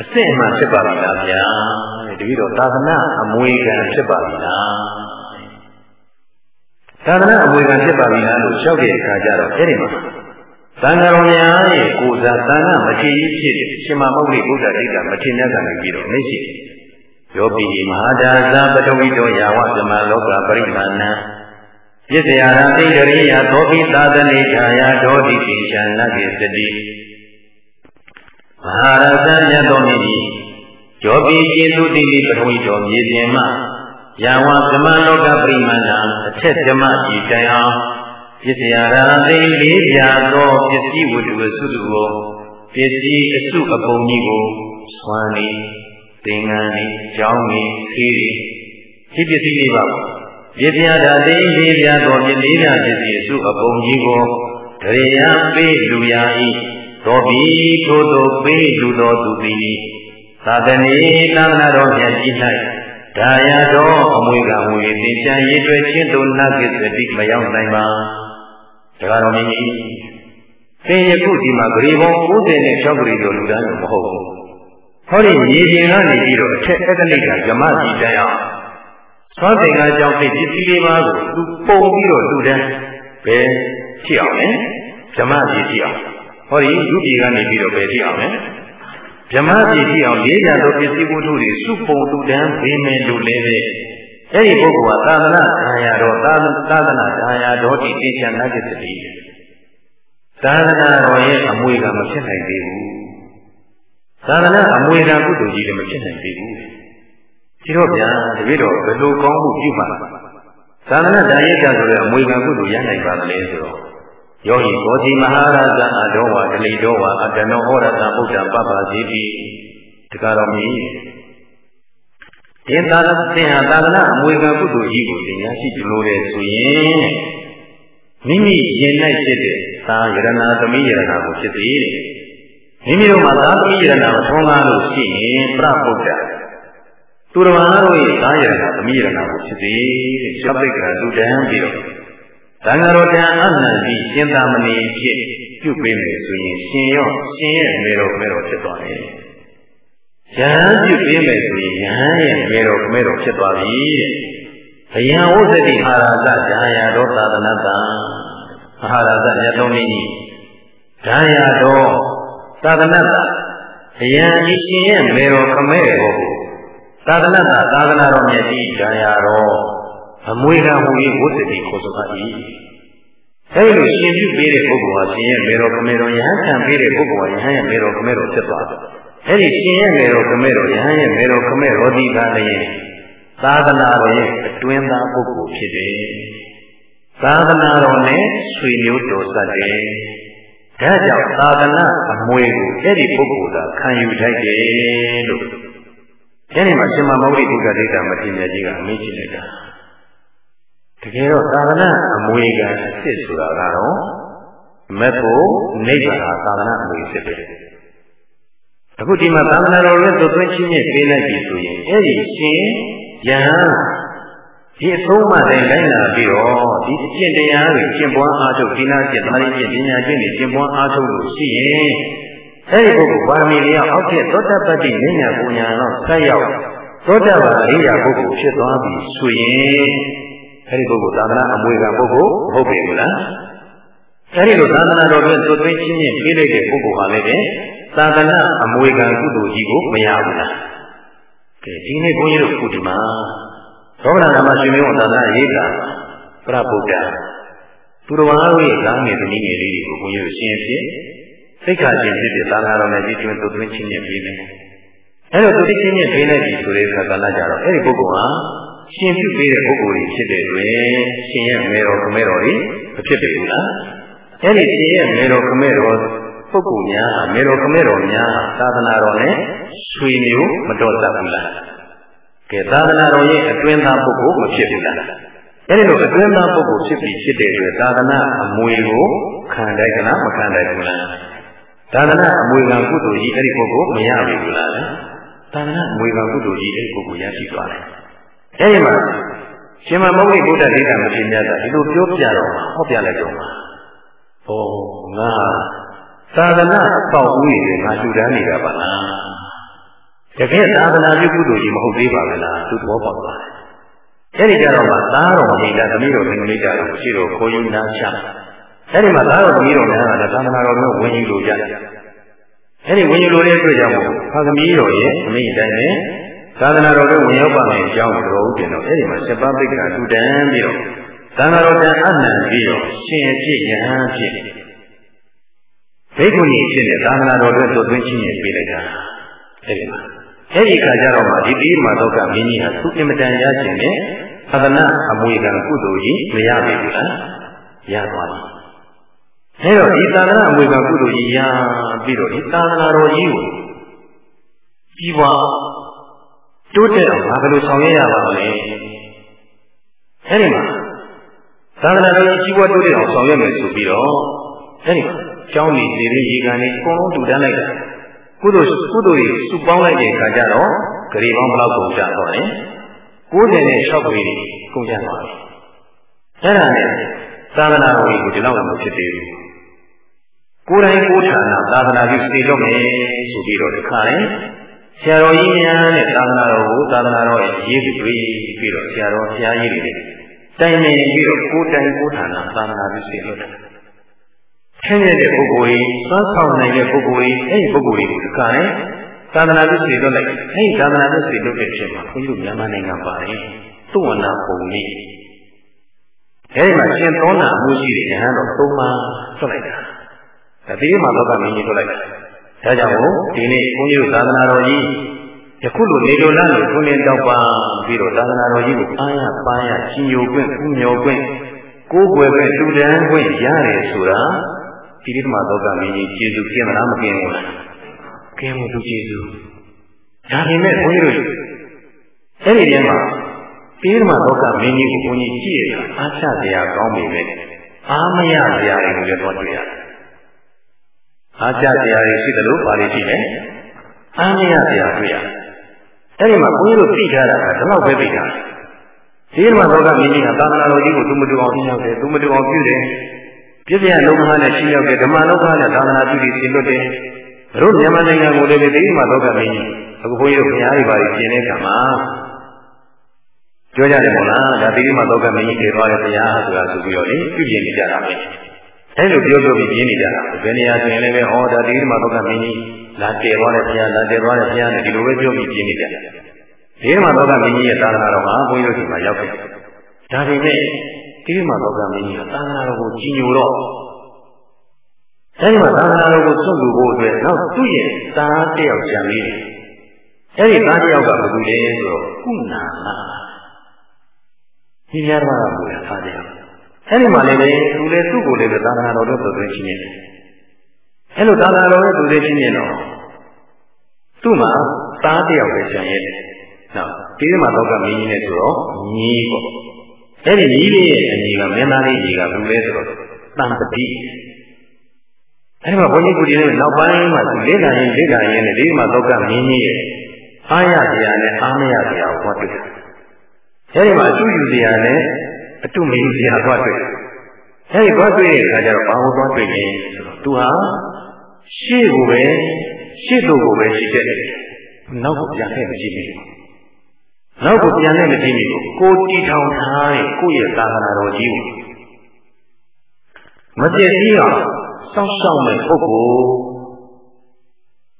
အစစ်အမှန်ဖြစ်ပါပြီလားဗျာတပည့်တော်သာသနာအမွေခံဖြစ်ပါပြီလား သာသနာအမွေခံဖြစ်ပါပြီလားလို့လျှောက်တဲ့အခါကျတော့အဲ့ဒီမှာသံဃာတော်များရဲ့ကိုယ်စားသံဃာမထေရဖြစ်တဲ့ရှင်မမုတ်လိဘုရားဒိဋ္ဌမထေရကလည်းပြီးတော့လက်ရှိယောပိမဟာဒါသပတဝိတောယာဝဇမလောကပရိမာဏံပစ္စယရာတိတရိယသောပိသာသနေခြာယဒေါတိကိဉ္စနဂိစတိမဟာရသမြတ်တော်မြတ်ကြီးကျော်ပြီးကျေသူတိတိပထဝီတော်မြေပြင်မှ ယာဝဓမ္မလောကပရိမဏအထက်ဓမ္မကြည်တိုင်အောင်ပစ္စယရာတိလေးပြသောပစ္စည်းဝတ္ထုစုစုကိုပစ္စည်းအစုအပုံကြီးကိုဆွမ်းနေသင်္ကန်းနေကြောင်းနေခေးဒီပစ္စည်းလေးပါပြပြတာတိလေးပြသောပစ္စည်းပြပစ္စည်းအစုအပုံကြီးကိုဒရိယာပေးလူရာဤသောဘီထို့သောပေးလူတော်သူသည်သာသနေသာသနာတော်မြတ်ကြီး၌ ဒါယတော်အမွေကမူ၏သင်္ချာရည်တွေ့ချင်းတို့နတ်ကိစ္စတိမရောက်နိုင်ပါဒါကတော့မင်းကြီးသင်ယခုဒီမှာဂရီပေါင်း90နဲ့6ဂရီတို့လူသားတို့မဟုတ်ဘူးဟောဒီမြေပြင်ကနေပြီးတော့အထက်အက္ကလိကဓမ္မကြီးတိုင်အောင်သောသင်္ကာကြောင့်ဖြစ်ပစ္စည်းလေးပါးကိုသူပုံပြီးတော့လူတန်းပဲဖြစ်အောင်လေဓမ္မကြီးဖြစ်အောင်ဟောဒီလူပြည်ကနေပြီးတော့ပဲဖြစ်အောင်လေ ဓမ္မပြည်ဖြစ်အောင်လေးရသောပစ္စည်းဝတ္ထုတွေစုပုံလူတန်းဘေးမဲ့လူလည်းပဲအဲ့ဒီပုဂ္ဂိုလ်ကသာသနာဒါယာတော်သာသနာဒါယာတော်ဒီသိချာနာจิตတိသာသနာတော်ရဲ့အမွေကမဖြစ်နိုင်သေးဘူးသာသနာအမွေကကုသိုလ်ကြီးလည်းမဖြစ်နိုင်သေးဘူးဒီတော့ဗျာတပည့်တော်ဘယ်လိုကောင်းမှုပြုမှသာသနာဒါယိကဆိုတဲ့အမွေကကုသိုလ်ရနိုင်ပါသလဲဆိုတော့ ယောဟိဘောဓိမဟာရသအတောဝါဒလိတောဝါအတနောဟောရတဗုဒ္ဓပပ္ပဇေတိတကားတော်မြည်ဒီသာသသင်ဟာသာသနာအမွေခံကုသိုလ်ကြီးကိုသင်ရရှိကြလို့လေဆိုရင်မိမိရင်၌ဖြစ်တဲ့သာယရဏသမီးယရဏကိုဖြစ်သည်မိမိတို့မှာသာသမီးယရဏကိုထုံးကားလို့ရှိရင်ပြပုဒ္ဒသူတော်ဘာတို့ရဲ့သာယရဏသမီးယရဏကိုဖြစ်သည်တဲ့ရှပိတ်ကလူတန်းပြီးတော့ သံဃာတော်တန်အနန္တိရှင်သာမဏေဖြစ်ပြုပေးမယ်ဆိုရင်ရှင်ရောရှင်ရဲ့မေတော်မေတော်ဖြစ်သွားတယ်ယဟန်ပြုပေးမယ်ဆိုရင်ယဟန်ရဲ့မေတော်မေတော်ဖြစ်သွားပြီတဲ့ဘယံဝုဇ္ဇတိဟာရသဇာယာတော်သာသနတံမဟာရသရသုံးနည်းကြီးဇာယာတော်သာသနတဘယံဤရှင်ရဲ့မေတော်ခမဲတော်ကိုသာသနတသာသနာတော်မြတ်ကြီးဇာယာတော် အမွေခံဟူ၏ဝုဇ္ဇတိခေါ်ဆိုပါ၏အဲဒီလိုရှင်ပြုပေးတဲ့ပုဂ္ဂိုလ်ဟာရှင်ရဲ့မေတော်ခမဲတော်ယဟန်ခံပေးတဲ့ပုဂ္ဂိုလ်ဟာယဟန်ရဲ့မေတော်ခမဲတော်ဖြစ်သွားတယ်အဲ့ဒီရှင်ရဲ့မေတော်ခမဲတော်ယဟန်ရဲ့မေတော်ခမဲတော်ဒီကလည်းသာသနာတော်ရဲ့အတွင်းသားပုဂ္ဂိုလ်ဖြစ်တယ်။သာသနာတော်နဲ့ဆွေမျိုးတော်စပ်တယ်။ဒါကြောင့်သာသနာအမွေကိုအဲ့ဒီပုဂ္ဂိုလ်ကခံယူထိုက်တယ်လို့အဲ့ဒီမှာရှင်မမောဂိဘုရားဒိဋ္ဌာမထေရကြီးကအမေးကြည့်လိုက်တာ။ တကယ်တော့သာသနာအမွေကအစ်စ်ဆိုတာကတော့မက်ဖို့နိဗ္ဗာန်သာသနာအမွေဖြစ်တယ်။အခုဒီမှာသံဃာတော်ရဲ့သွသွင်းချင်းနဲ့ပေးလိုက်ပြီဆိုရင်အဲ့ဒီရှင်ယဟန်ဒီအဆုံးမတိုင်းလိုက်လာပြီးတော့ဒီအကျင့်တရားတွေကျင့်ပွားအားထုတ်ဒီနာကျင့်သမာဓိကျင့်ပညာကျင့်တွေကျင့်ပွားအားထုတ်လို့ရှိရင်အဲ့ဒီပုဂ္ဂိုလ်ပါရမီတွေအောက်ကျသောတပတ္တိဉာဏ်ပူညာတော့ဆက်ရောက်သောတပန်အိယာပုဂ္ဂိုလ်ဖြစ်သွားပြီဆိုရင် အဲ့ဒီပုဂ္ဂိုလ်သာသနာအမွေခံပုဂ္ဂိုလ်မဟုတ်ပေဘူးလားအဲ့ဒီလိုသာသနာတော်တွင်သွသွင်းချင်းချင်းပြေးလိုက်တဲ့ပုဂ္ဂိုလ်ပါလေတဲ့သာသနာအမွေခံကုသိုလ်ကြီးကိုမရဘူးလားကဲဒီနေ့ဘုန်းကြီးတို့ခုဒီမှာသောဗနာဓမ္မရှင်မေဝသာသနာရေးတာပြဗုဒ္ဓသူတော်ဘာတို့ရဲ့ကောင်းငယ်သမီးငယ်လေးတွေကိုဘုန်းကြီးတို့ရှင်းဖြစ်သိက္ခာရှင်ဖြစ်တဲ့သာသနာတော်နဲ့ကြီးကျွန်းသွသွင်းချင်းချင်းပြီးနေအဲ့တော့သူတိချင်းချင်းပြီးနေပြီဆိုတဲ့အခါကလည်းကြတော့အဲ့ဒီပုဂ္ဂိုလ်ဟာ ရှင်ပြုပေးတဲ့ပုဂ္ဂိုလ်ကြီးဖြစ်တဲ့တွင်ရှင်ရဲ့မေတော်ခမဲတော်ကြီးမဖြစ်ပေဘူးလားအဲ့ဒီရှင်ရဲ့မေတော်ခမဲတော်ပုဂ္ဂိုလ်များဟာမေတော်ခမဲတော်များသာသနာတော်နဲ့ဆွေမျိုးမတော်တတ်ဘူးလားကဲသာသနာတော်ရဲ့အတွင်းသားပုဂ္ဂိုလ်မဖြစ်ဘူးလားအဲဒီလိုအတွင်းသားပုဂ္ဂိုလ်ဖြစ်ပြီးဖြစ်တဲ့အတွက်သာသနာအမွေကိုခံတိုက်ကလားမခံတိုက်ဘူးလားသာသနာအမွေကကုသိုလ်ကြီးအဲ့ဒီပုဂ္ဂိုလ်မရဘူးလားသာသနာအမွေကကုသိုလ်ကြီးအဲ့ဒီပုဂ္ဂိုလ်ရရှိသွားတယ် အဲဒီမှာရှင်မမုဂ္ဂိဗုဒ္ဓဒိဋ္ဌမထေရကဒီလိုပြောပြတော့ဟောပြလိုက်တော့မှာဟောငါသာသနာအပေါက်ဦးတွေငါရှုတန်းနေတာပါလားတကယ်သာသနာပြုကုသိုလ်ကြီးမဟုတ်သေးပါဘူးလားသူသဘောပေါက်ပါတယ်အဲ့ဒီကြတော့မှသားတော်မိတာသမီးတော်သမီးကြတော့ရှိတော့ခိုးယူနာချအဲ့ဒီမှာသားတော်သမီးတော်များကလည်းသာသနာတော်မျိုးဝင်ယူလို့ကြတယ်အဲ့ဒီဝင်ယူလို့တဲ့အတွက်ကြောင့်ဖာသမီးတော်ရဲ့သမီးတိုင်းနဲ့ သာသနာတော်ကိုဝင်ရောက်ပါမယ်အကြောင်းတော်ဦးတင်တော့အဲ့ဒီမှာစပပိက္ခာတူတန်းပြီးတော့သသံဃာတော်တန်အနံပြီးတော့ရှင်အဖြစ်ယဟန်ဖြစ်ဘိက္ခုနီဖြစ်တဲ့သာသနာတော်အတွက်သွသွင်းချင်းနေပေးလိုက်တာအဲ့ဒီမှာအဲ့ဒီခါကျတော့မှဒီပြီးမှတော့ကမင်းကြီးဟာသူအင်မတန်ရခြင်းနဲ့သာသနာအမွေကံကုသိုလ်ကြီးမရပြီဘူးလားရသွားပြီအဲ့တော့ဒီသာသနာအမွေကံကုသိုလ်ကြီးရပြီးတော့ဒီသာသနာတော်ကြီးကိုကြီးပွား တိုးတက်အောင်ဘာလို့ဆောင်ရွက်ရပါမလဲအဲ့ဒီမှာသာသနာတော်ကြီးကြီးပွားတိုးတက်အောင်ဆောင်ရွက်မယ်ဆိုပြီးတော့အဲ့ဒီကျောင်းကြီးတွေရေကန်တွေအကုန်လုံးတူတန်းလိုက်တာကုသိုလ်ကုသိုလ်တွေစုပေါင်းလိုက်တဲ့အခါကျတော့ဂရီပေါင်းဘယ်လောက်ကုန်ကြတော့လဲ96ဂရီတွေကုန်ကြပါပြီအဲ့ဒါနဲ့သာသနာတော်ကြီးကိုဒီလောက်မှဖြစ်သေးဘူးကိုယ်တိုင်ကိုယ်ဌာနသာသနာပြုစေတော့မယ်ဆိုပြီးတော့ဒီခါလေ ဆရာတော်ကြီးများနဲ့သာသနာတော်ကိုသာသနာတော်ရဲ့ရေးပြီးပြီးတော့ဆရာတော်ဆရာကြီးတွေတိုင်နေပြီးတော့ကိုယ်တိုင်ကိုယ်ဌာနသာသနာပြုစေလို့တယ်ဆင်းရဲတဲ့ပုဂ္ဂိုလ်ကြီးသွမ်းဆောင်နိုင်တဲ့ပုဂ္ဂိုလ်ကြီးအဲ့ဒီပုဂ္ဂိုလ်ကြီးကိုဒီကရဲသာသနာ့ပြုစီလွတ်လိုက်အဲ့ဒီသာသနာ့ပြုစီလွတ်တဲ့ဖြစ်မှာဘုန်းကြီးတို့မြန်မာနိုင်ငံပါတယ်သုဝနာပုံကြီးအဲ့ဒီမှာရှင်သောနာမှုရှိတဲ့ယဟန်တော်သုံးပါးဆွတ်လိုက်တာဒါဒီမှာတော့ကမင်းကြီးဆွတ်လိုက်တာ ဒါကြောင့်မို့ဒီနေ့ဘုန်းကြီးတို့သာသနာတော်ကြီးယခုလိုနေလိုလားလို့ခုနေတော့ပါပြီးတော့သာသနာတော်ကြီးကိုအားရပါရရှင်ညိုခွင့်ဥညိုခွင့်ကိုးကွယ်ခွင့်တူတန်းခွင့်ရတယ်ဆိုတာဒီတိမသောကမင်းကြီးကျေစုကျင်းမလားမကျင်းဘူးလားကျင်းမှုသူကျေစုဒါပေမဲ့ဘုန်းကြီးတို့အဲ့ဒီထဲမှာဒီတိမသောကမင်းကြီးကိုဘုန်းကြီးကြည့်ရတာအားချစရာကောင်းပေမဲ့အားမရစရာတွေကိုလည်းတော့တွေ့ရတယ် အားချစရာတွေရှိတယ်လို့ပါလိမ့်ရှိတယ်အားမရစရာတွေ့ရတယ်အဲ့ဒီမှာဘုန်းကြီးတို့သိထားတာကဒီလောက်ပဲသိထားတယ်ဒီမှာသောကမင်းကြီးကသာသနာတော်ကြီးကိုသူမတူအောင်ရှင်းရောက်တယ်သူမတူအောင်ပြုတယ်ပြည့်ပြည့်လုံးမနဲ့ရှင်းရောက်တယ်ဓမ္မလောကနဲ့သာသနာပြုပြီးရှင်းလွတ်တယ်တို့မြန်မာနိုင်ငံကိုလည်းဒီမှာသောကမင်းကြီးအခုဘုန်းကြီးတို့ဘုရားကြီးပါပြီးရှင်းတဲ့အခါမှာပြောကြတယ်မို့လားဒါဒီမှာသောကမင်းကြီးတည်သွားတဲ့ဘုရားဆိုတာဆိုပြီးတော့လေပြုပြင်နေကြတာပဲ အဲလိုပြောပြောပြီးပြင်းနေကြတာဘယ်နေရာဆိုရင်လည်းဟောဒါဒီမှာသောကမင်းကြီးလာတည်သွားတဲ့ဘုရားလာတည်သွားတဲ့ဘုရားနဲ့ဒီလိုပဲပြောပြီးပြင်းနေကြတယ်ဒီမှာသောကမင်းကြီးရဲ့သာသနာတော်မှာဘုန်းကြီးတို့ဒီမှာရောက်ခဲ့ဒါပေမဲ့ဒီမှာသောကမင်းကြီးကသာသနာတော်ကိုကြီးညိုတော့အဲဒီမှာသာသနာတော်ကိုစွန့်လူဖို့အတွက်နောက်သူ့ရဲ့သားတယောက်ကြံလေးတယ်အဲဒီသားတယောက်ကဘယ်သူလဲဆိုတော့ကုနာလာဒီများတော့ဘုရားသားတယောက် အဲဒီမှာလည်းသူလည်းသူ့ကိုလည်းသာသနာတော်တို့သွင်းချင်းနေတယ်အဲလိုသာသနာတော်ရဲ့သူလေးချင်းနေတော့သူ့မှာသားတယောက်ပဲကြံရဲ့နော်ဒီမှာတော့ကမင်းကြီးနဲ့ဆိုတော့ညီပေါ့အဲ့ဒီညီလေးရဲ့အညီကမင်းသားလေးကြီးကဘူးလဲဆိုတော့တန်ပတိအဲ့ဒီမှာဘုန်းကြီးကိုဒီနေ့နောက်ပိုင်းမှာသူလေးလာရင်လေးလာရင်ဒီမှာတော့ကမင်းကြီးရဲ့အားရစရာနဲ့အားမရစရာကိုဟောတွေ့တယ်အဲ့ဒီမှာအတူယူစရာနဲ့ အတူမယူစရာဟောတွေ့တယ်အဲ့ဒီဘာတွေ့တဲ့အခါကျတော့ဘာကိုသွားတွေ့လဲဆိုတော့သူဟာရှေ့ကိုပဲရှေ့တို့ကိုပဲရှိတဲ့နောက်ကိုပြန်ခဲ့မရှိဘူးနောက်ကိုပြန်နဲ့မကြည့်မိဘူးကိုတီထောင်ထားတဲ့ကိုယ့်ရဲ့သာသနာတော်ကြီးကိုမပြည့်စည်အောင်စောင့်ရှောက်မဲ့ပုဂ္ဂိုလ်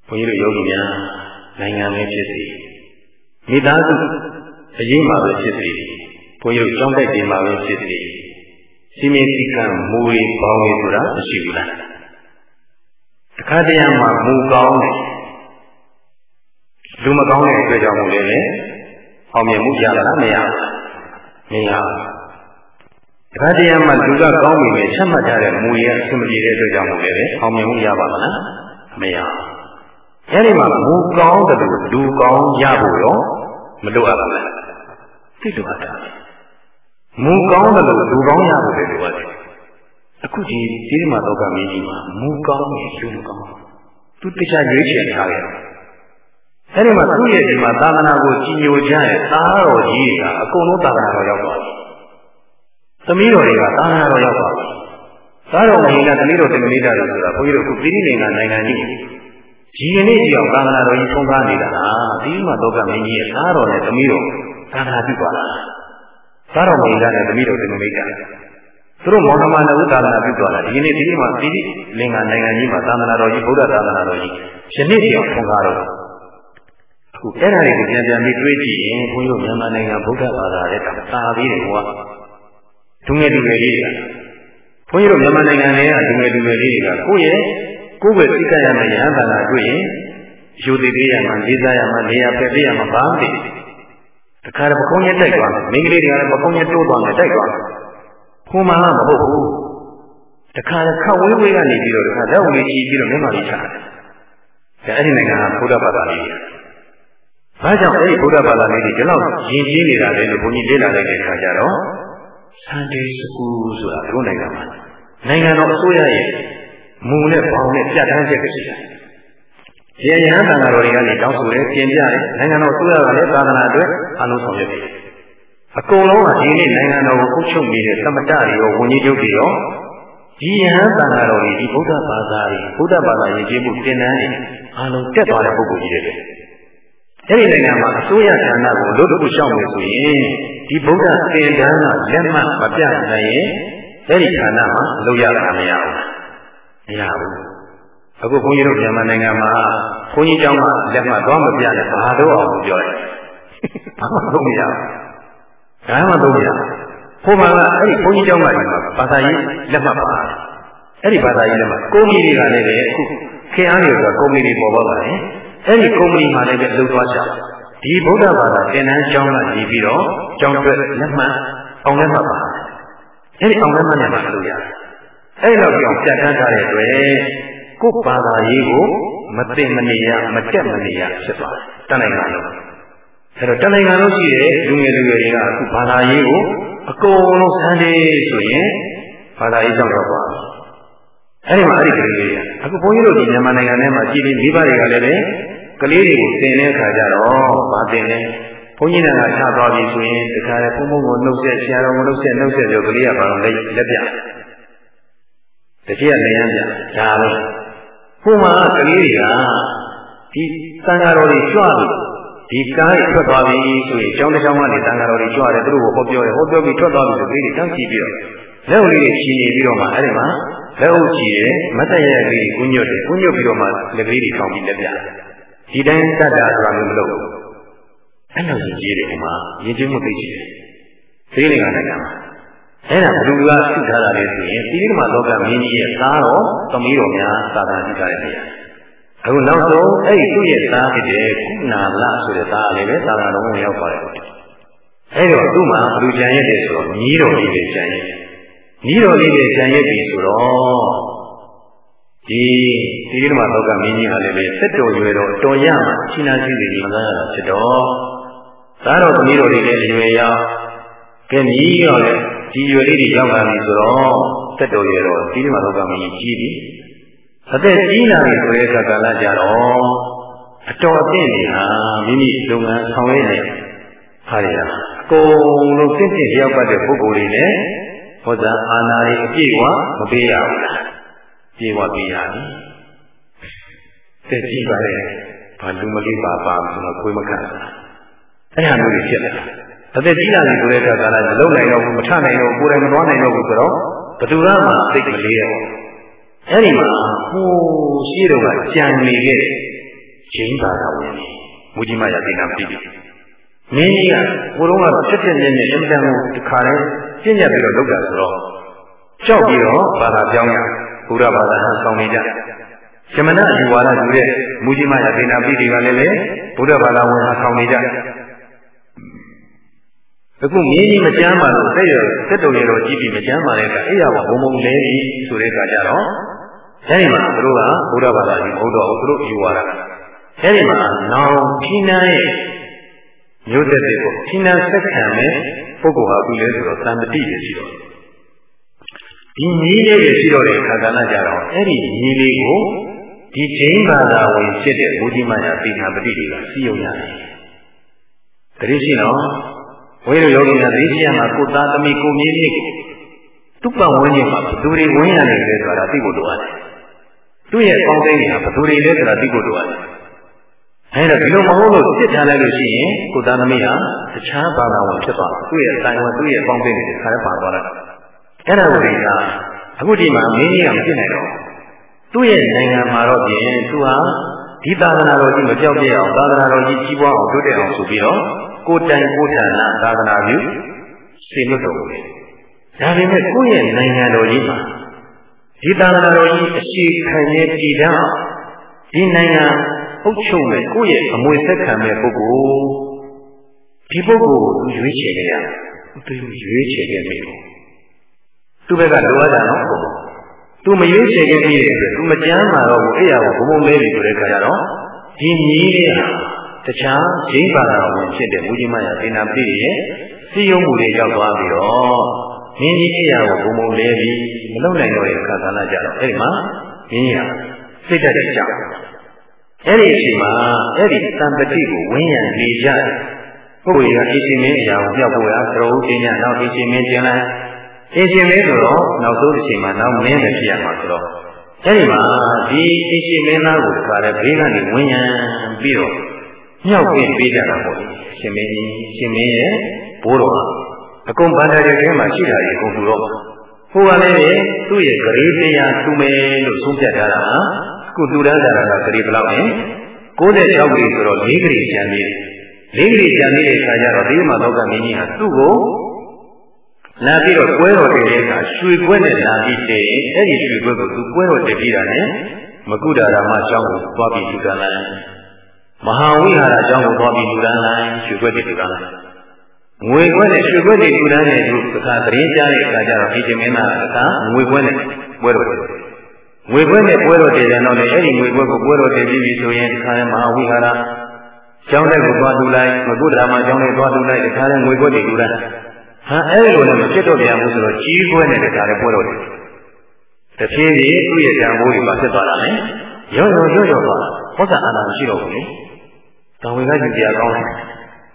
ဘုန်းကြီးတို့ယောဂီများနိုင်ငံပဲဖြစ်စီမိသားစုအရေးမှာပဲဖြစ်စီ ဘုန်းကြီးတို့ကျောင်းတိုက်တွေမှာပဲဖြစ်စီစီမင်းစီကံမူရီပေါင်းရီဆိုတာမရှိဘူးလားတခါတည်းမှာမူကောင်းတယ်လူမကောင်းတဲ့အတွက်ကြောင့်မို့လေအောင်မြင်မှုရလားမရဘူးမရဘူးတခါတည်းမှာလူကကောင်းပြီပဲချက်မှတ်ထားတဲ့မူရအဆင်မပြေတဲ့အတွက်ကြောင့်မို့လေအောင်မြင်မှုရပါမလားမရဘူးအဲဒီမှာမူကောင်းတယ်လို့လူကောင်းရဖို့ရောမလိုအပ်ပါဘူးသိလိုအပ်တာ မူကောင်းတယ်လို့လူကောင်းရဖို့လည်းလိုအပ်တယ်အခုဒီဒီမှာတော့ကမင်းကြီးမှာမူကောင်းတယ်လူမကောင်းသူတရားရွေးချယ်ထားတယ်အဲဒီမှာသူ့ရဲ့ဒီမှာသာသနာကိုကြီးညိုကြရဲ့သားတော်ကြီးကအကုန်လုံးသာသနာတော်ရောက်သွားပြီ။သမီးတော်တွေကသာသနာတော်ရောက်သွားပြီ။သားတော်မင်းကသမီးတော်တင်မလေးတာလို့ဆိုတာဘုန်းကြီးတို့ခုပြည်နေကနိုင်ငံကြီးဒီကနေ့ဒီအောင်သာသနာတော်ကြီးဆုံးကားနေတာလားဒီမှာတော့ကမင်းကြီးရဲ့သားတော်နဲ့သမီးတော်သာသနာပြုပါလား။ သားတော်မင်းကလည်းသမီးတော်တင်မလေးတာသူတို့မောင်နှမနဲ့ဥသာသနာပြုသွားတာဒီကနေ့ဒီမှာပြည်လင်္ကာနိုင်ငံကြီးမှာသာသနာတော်ကြီးဗုဒ္ဓသာသနာတော်ကြီးယနေ့ဒီအောင်ဆုံးကားတော့ခုအဲ့ဒါတွေကိုပြန်ပြန်ပြီးတွေးကြည့်ရင်ဘုန်းကြီးတို့မြန်မာနိုင်ငံဗုဒ္ဓဘာသာရဲ့တာပြီးတယ်ကွာဒုငယ်လူငယ်လေးတွေကဘုန်းကြီးတို့မြန်မာနိုင်ငံထဲကဒုငယ်လူငယ်လေးတွေကကိုယ့်ရဲ့ကိုယ့်ပဲသိကြရမယ့်ရဟန္တာလာတွေ့ရင်ယူသေးသေးရမှာလေးစားရမှာနေရာဖက်ပြရမှာဘာမှမသိ တခါတော့ပကုံးရက်တိုက်သွားမယ်မိန်းကလေးတွေကလည်းပကုံးရက်တိုးသွားမယ်တိုက်သွားမယ်ခုမှမဟုတ်ဘူးတခါခက်ဝေးဝေးကနေပြီးတော့တခါလက်ဝင်ကြီးပြီးတော့မျက်မှောက်ကြီးချတယ်ဒါအဲ့ဒီနိုင်ငံကဘုရားဘာသာလေးဘာကြောင့်အဲ့ဒီဘုရားဘာသာလေးတွေဒီလောက်ယဉ်ကျေးနေတာလဲလို့ဘုန်းကြီးလေ့လာလိုက်တဲ့အခါကျတော့ Sunday School ဆိုတာတို့နိုင်ငံမှာနိုင်ငံတော်အစိုးရရဲ့မူနဲ့ပေါင်းနဲ့ပြဋ္ဌာန်းချက်ကရှိတယ်။ရေရဟန်းသံဃာတော်တွေကနေတောင်းဆိုတယ်ပြင်ပြတယ်နိုင်ငံတော်အစိုးရကလည်းသာသနာအတွက် အလုံးဆောင်ရွက်တယ်။အကုန်လုံးကဒီနေ့နိုင်ငံတော်ကိုကုချုပ်နေတဲ့သမတတွေရောဝန်ကြီးချုပ်တွေရောဒီယဟန်သံဃာတော်တွေဒီဗုဒ္ဓဘာသာတွေဗုဒ္ဓဘာသာယဉ်ကျေးမှုသင်တန်းတွေအားလုံးတက်သွားတဲ့ပုဂ္ဂိုလ်ကြီးတွေ။အဲဒီနိုင်ငံမှာအစိုးရဌာနကိုလို့တို့ရှောက်မယ်ဆိုရင်ဒီဗုဒ္ဓသင်တန်းကလက်မှတ်မပြနိုင်ရင်အဲဒီဌာနမှာလုပ်ရတာမရဘူး။မရဘူး။အခုဘုန်းကြီးတို့မြန်မာနိုင်ငံမှာဘုန်းကြီးကျောင်းကလက်မှတ်သွားမပြနဲ့ဘာတော့အောင်ပြောတယ်။ ဘာမှလုပ်မရဘူး။ဘာမှလုပ်မရဘူး။ဟိုမှာကအဲ့ဒီဘုန်းကြီးကျောင်းကဒီမှာဘာသာရေးလက်မှတ်ပါအဲ့ဒီဘာသာရေးလက်မှတ်ကုမ္ပဏီတွေကလည်းအခုခင်အားတွေဆိုတာကုမ္ပဏီတွေပေါ်ပါပါတယ်အဲ့ဒီကုမ္ပဏီမှာလည်းလှုပ်သွားကြဒီဗုဒ္ဓဘာသာသင်တန်းကျောင်းကနေပြီးတော့ကျောင်းအတွက်လက်မှတ်အောင်လက်မှတ်ပါအဲ့ဒီအောင်လက်မှတ်နဲ့မှလုပ်ရတယ်အဲ့လောက်ပြောင်းပြတ်တန်းထားတဲ့အတွက်ကိုယ်ဘာသာရေးကိုမသိမနေရမတက်မနေရဖြစ်သွားတယ်တဏှာလုံး အဲ့တော့တဏှာလုံးရှိတဲ့လူငယ်လူငယ်တွေကအခုဘာသာရေးကိုအကုန်လုံးဆန်းတယ်ဆိုရင်ဘာသာရေးကြောင့်တော့ပါအဲ့ဒီမှာအဲ့ဒီကလေးလေးအခုဘုန်းကြီးတို့ဒီမြန်မာနိုင်ငံထဲမှာကြည်ပြီးမိဘတွေကလည်းပဲကလေးတွေကိုသင်တဲ့အခါကျတော့မသင်နဲ့ဘုန်းကြီးကချသွားပြီဆိုရင်တခါလေဘုံဘုံကိုနှုတ်ဆက်ဆရာတော်ကိုနှုတ်ဆက်နှုတ်ဆက်ပြောကလေးကဘာလို့လက်လက်ပြတတိယလည်းရမ်းပြဒါပဲဘုံမှာကလေးတွေကဒီသံဃာတော်တွေကြွပြီ ဒီကားထွက်သွားပြီဆိုရင်ကျောင်းတစ်ကျောင်းကနေတန်ဃာတော်တွေကြွတယ်သူတို့ကိုဟောပြောတယ်ဟောပြောပြီးထွက်သွားပြီဆိုပြီးတန်းချီပြီးတော့လက်ဦးလေးတွေချီနေပြီးတော့မှအဲ့ဒီမှာလက်ဦးချီတယ်မတ်တရရကလေးကိုညွတ်တယ်ကိုညွတ်ပြီးတော့မှလက်ကလေးတွေထောင်ပြီးလက်ပြဒီတိုင်းတတ်တာဆိုတာမျိုးမလုပ်ဘူးအဲ့လိုရင်ကြီးတယ်ဒီမှာရင်ကြီးမှုသိရှိတယ်သိနေကနိုင်ငံမှာအဲ့ဒါဘလူကသုထားတာလေဆိုရင်ဒီလိုမှလောကမင်းကြီးရဲ့သားတော်သမီးတော်များသာသနာ့ကြည့်ကြတဲ့နေရာ အခုနောက်ဆုံးအဲ့ဒီသူ့ရဲ့သားဖြစ်တဲ့ကုနာလဆိုတဲ့သားလေးပဲသာသနာတော်ဝင်ရောက်ပါတယ်အဲ့တော့သူ့မှာဘလူကြံရက်တယ်ဆိုတော့ညီးတော်လေးတွေကြံရက်ညီးတော်လေးတွေကြံရက်ပြီဆိုတော့ဒီဒီလိုမှတော့ကမင်းကြီးဟာလည်းပဲစက်တော်ရွယ်တော်တော်ရမှာရှင်းနာရှိစီမသားရတာဖြစ်တော့သားတော်သမီးတော်တွေလည်းရွယ်ရောကဲညီးရောလည်းဒီရွယ်လေးတွေရောက်လာပြီဆိုတော့စက်တော်ရွယ်တော်ဒီလိုမှတော့ကမင်းကြီးကြီးပြီ အသက်ကြီးလာပြီဆိုတဲ့အခါကလည်းကြတော့အတော်အသင့်နေဟာမိမိလုပ်ငန်းဆောင်ရွက်နေဟာရတာအကုန်လုံးသိသိရောက်ပတ်တဲ့ပုဂ္ဂိုလ်တွေနဲ့ဟောတာအာနာရီအပြည့်ဝမပေးရဘူးလားပြေဝပေးရတယ်တက်ကြည့်ပါလေဘာလူမလေးပါပါဆိုတော့ကိုယ်မခံဘူးအဲ့ဒါမျိုးတွေဖြစ်လာအသက်ကြီးလာပြီဆိုတဲ့အခါကလည်းမလုံနိုင်တော့ဘူးမထနိုင်တော့ဘူးကိုယ်တိုင်မသွားနိုင်တော့ဘူးဆိုတော့ဘယ်သူကမှသိမလေးရဘူး အဲ့ဒီမှာဟိုရှိတော့ကကြံနေခဲ့ချင်းသာသာဝင်မူကြီးမရသိနာပြီမင်းကြီးကကိုယ်တော့ကချက်ချက်နဲ့နဲ့အင်တန်ကိုတခါလဲပြည့်ညက်ပြီးတော့လုပ်တာဆိုတော့ကြောက်ပြီးတော့ဘာသာပြောင်းရဘုရားဘာသာဟန်ဆောင်နေကြရှမနာအယူဝါဒယူတဲ့မူကြီးမရသိနာပြီတွေကလည်းလေဘုရားဘာသာဝင်ဟန်ဆောင်နေကြအခုမင်းကြီးမကြမ်းပါလို့တက်ရတက်တုံရတော့ကြည့်ပြီးမကြမ်းပါတဲ့ကအဲ့ရပါဘုံဘုံလဲပြီဆိုတဲ့အခါကျတော့ အဲဒီမှာသူတို့ကဘုရားဘာသာကြီးဘုဒ္ဓအောင်သူတို့ယူဝါဒအဲဒီမှာနောင်ခိနန်းရဲ့မျိုးသက်တွေကိုခိနန်းဆက်ခံမဲ့ပုဂ္ဂိုလ်ဟာဘူးလဲဆိုတော့သံတတိပဲရှိတော့ဒီညီလေးတွေရှိတော့တဲ့ခါကဏ္ဍကြတော့အဲ့ဒီညီလေးကိုဒီချိန်ဘာသာဝင်ဖြစ်တဲ့ဘုဒ္ဓမယာပိဏပတိတွေကစီယုံရတယ်တတိရှိနော်ဝိရယောဂီများသိရှိရမှာကိုသားသမီးကိုမြင်းမြစ်ကိုသူ့ပတ်ဝန်းကျင်မှာဘသူတွေဝင်ရတယ်လဲဆိုတာသိဖို့လိုရတယ် သူ့ရဲ့ကောင်းသိနေတာဘသူတွေလဲဆိုတာသိဖို့လိုရတယ်အဲဒါဒီလိုမဟုတ်လို့ပြစ်ထားလိုက်လို့ရှိရင်ကိုသားသမီးဟာတခြားဘာသာဝင်ဖြစ်သွားသူ့ရဲ့တိုင်ဝမ်သူ့ရဲ့ကောင်းသိနေတဲ့ခါရပါသွားတာအဲ့ဒါကိုဒီကအခုဒီမှာမင်းကြီးကမဖြစ်နိုင်တော့သူ့ရဲ့နိုင်ငံမှာတော့ပြင်သူဟာဒီသာသနာတော်ကြီးမကြောက်ပြအောင်သာသနာတော်ကြီးကြီးပွားအောင်တိုးတက်အောင်ဆိုပြီးတော့ကိုတိုင်ကိုဌာနသာသနာပြုစေလွတ်တော်မူတယ်ဒါပေမဲ့ကိုယ့်ရဲ့နိုင်ငံတော်ကြီးမှာ ဒီသာသနာတော်ကြီးအရှိခံရတည်တဲ့ဒီနိုင်ငံအုပ်ချုပ်မဲ့ကိုယ့်ရဲ့အမွေဆက်ခံမဲ့ပုဂ္ဂိုလ်ဒီပုဂ္ဂိုလ်ကိုရွေးချယ်ကြရသူရွေးချယ်ခဲ့မိဘူးသူဘက်ကလိုအပ်တာနော်သူမရွေးချယ်ခဲ့မိတဲ့အတွက်သူမကြမ်းမာတော့ဘူးအဲ့ရကိုဘုံဘုံလဲပြီဆိုတဲ့ခါကျတော့ဒီမြည်လေးဟာတခြားဂျိမ်းပါတော်ဝင်ဖြစ်တဲ့မူကြီးမရဒေနာပိရဲ့စီယုံမှုတွေရောက်သွားပြီးတော့မင်းကြီးအဲ့ရကိုဘုံဘုံလဲပြီ မလုံနိုင်တော့တဲ့ခါကာလကြတော့အဲ့ဒီမှာမင်းကြီးဟာစိတ်တက်ကြောက်အဲ့ဒီအချိန်မှာအဲ့ဒီတံပတိကိုဝင်းရံနေကြတယ်ပုဂ္ဂိုလ်ကအရှင်မင်းအရာကိုပြောက်ဖို့ရသရုပ်တင်ညာနောက်အရှင်မင်းကျင်လိုက်အရှင်မင်းဆိုတော့နောက်ဆုံးအချိန်မှာနောက်မင်းပဲဖြစ်ရမှာဆိုတော့အဲဒီမှာဒီအရှင်မင်းသားကိုတခါလဲဘေးကနေဝင်းရံပြီးတော့မြောက်ပြင်ပေးကြတာပေါ့အရှင်မင်းကြီးအရှင်မင်းရဲ့ဘိုးတော်အကုန်ဗန္ဒာတွေထဲမှာရှိတာတွေအကုန်လူတော့ ဟိုကလည်းသူ့ရဲ့ဂရေတရားသူမယ်လို့ဆုံးဖြတ်ထားတာအခုလူတန်းစားတာကဂရေဘယ်လောက်လဲ96ဂရေဆိုတော့၄ဂရေကျန်နေတယ်၄ဂရေကျန်နေတဲ့အခါကျတော့ဒီမှာတော့ကမင်းကြီးဟာသူ့ကိုလာပြီးတော့ပွဲတော်တည်တဲ့အခါရွှေပွဲနဲ့လာပြီးတည်အဲ့ဒီရွှေပွဲကိုသူပွဲတော်တည်ပြီးတာနဲ့မကုဒာရမအကြောင်းကိုသွားပြီးလူတန်းလိုက်မဟာဝိဟာရအကြောင်းကိုသွားပြီးလူတန်းလိုက်ရွှေပွဲတည်လူတန်းလိုက် ငွေပွဲနဲ့ရွှေပွဲတည်လူတန်းတဲ့သူကသတင်းကြားတဲ့အခါကျတော့ဒီချင်းမင်းသားကငွေပွဲနဲ့ပွဲတော်တည်ငွေပွဲနဲ့ပွဲတော်တည်တယ်တော့လေအဲ့ဒီငွေပွဲကိုပွဲတော်တည်ပြီးပြီဆိုရင်ဒီခါမဟာဝိဟာရကျောင်းတဲ့ကိုသွားတူလိုက်မကုဒရာမကျောင်းတဲ့သွားတူလိုက်ဒီခါလည်းငွေပွဲတည်လူတန်းဟာအဲ့လိုလည်းမဖြစ်တော့ပြန်ဘူးဆိုတော့ကြီးပွဲနဲ့တခါလည်းပွဲတော့တယ်တဖြည်းဖြည်းသူ့ရဲ့တန်ဖိုးတွေပါဖြစ်သွားတာလေရော့ရော့ရော့ရော့သွားဟောတာအာနာမရှိတော့ဘူးလေတောင်ဝင်ကယူတရားကောင်းတယ်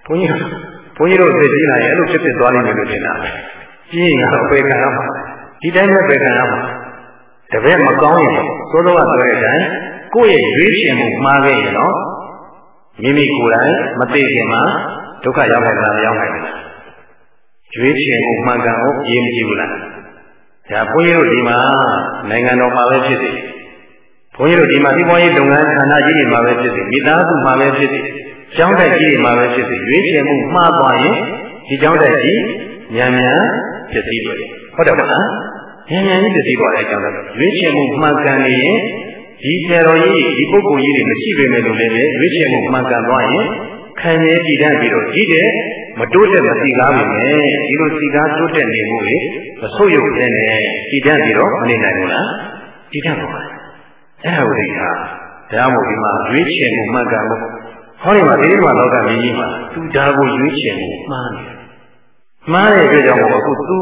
ဘုန်းကြီး ဘုန်းကြီးတို့သိကြည့်လိုက်ရင်အဲ့လိုဖြစ်ဖြစ်သွားနိုင်တယ်လို့ထင်တာပဲကြီးရင်ကတော့ပေခံရမှာဒီတိုင်းပဲပေခံရမှာတပည့်မကောင်းရင်သိုးသောကဆိုတဲ့အတိုင်းကိုယ့်ရဲ့ရွေးချယ်မှုမှားခဲ့ရင်တော့မိမိကိုယ်တိုင်မသိခင်မှာဒုက္ခရောက်နိုင်တာမရောက်နိုင်ဘူးရွေးချယ်မှုမှန်ကန်ဖို့ရေးမကြည့်ဘူးလားဒါဘုန်းကြီးတို့ဒီမှာနိုင်ငံတော်မှာပဲဖြစ်စေဘုန်းကြီးတို့ဒီမှာဒီပွားရေးလုပ်ငန်းဌာနကြီးတွေမှာပဲဖြစ်စေမိသားစုမှာပဲဖြစ်စေ ကျောင်းတိုက်ကြီးတွေမှာပဲဖြစ်စေရွေးချယ်မှုမှားသွားရင်ဒီကျောင်းတိုက်ကြီးညံညံဖြစ်ပြီးတယ်ဟုတ်တယ်မလားညံညံကြီးဖြစ်ပြီးသွားတဲ့အကြောင်းတော့ရွေးချယ်မှုမှန်ကန်နေရင်ဒီဆရာတော်ကြီးဒီပုဂ္ဂိုလ်ကြီးတွေမရှိပေမဲ့လို့လည်းရွေးချယ်မှုမှန်ကန်သွားရင်ခံရည်တည်တတ်ပြီးတော့ကြီးတဲ့မတိုးတက်မစီကားပြီနဲ့ဒီလိုစီကားတိုးတက်နေမှုတွေမဆုတ်ယုတ်တဲ့နဲ့တည်တတ်ပြီးတော့မနေနိုင်ဘူးလားတည်တတ်ပါဘူးအဲ့ဒါကိုဒီဟာဒါမှမဟုတ်ဒီမှာရွေးချယ်မှုမှတ်ကမှု ဟောဒီမှာဒီမှာလောကမင်းကြီးမှာသူဒါကိုရွေးချယ်မှုမှားနေမှားတဲ့အတွက်ကြောင့်မို့အခုသူ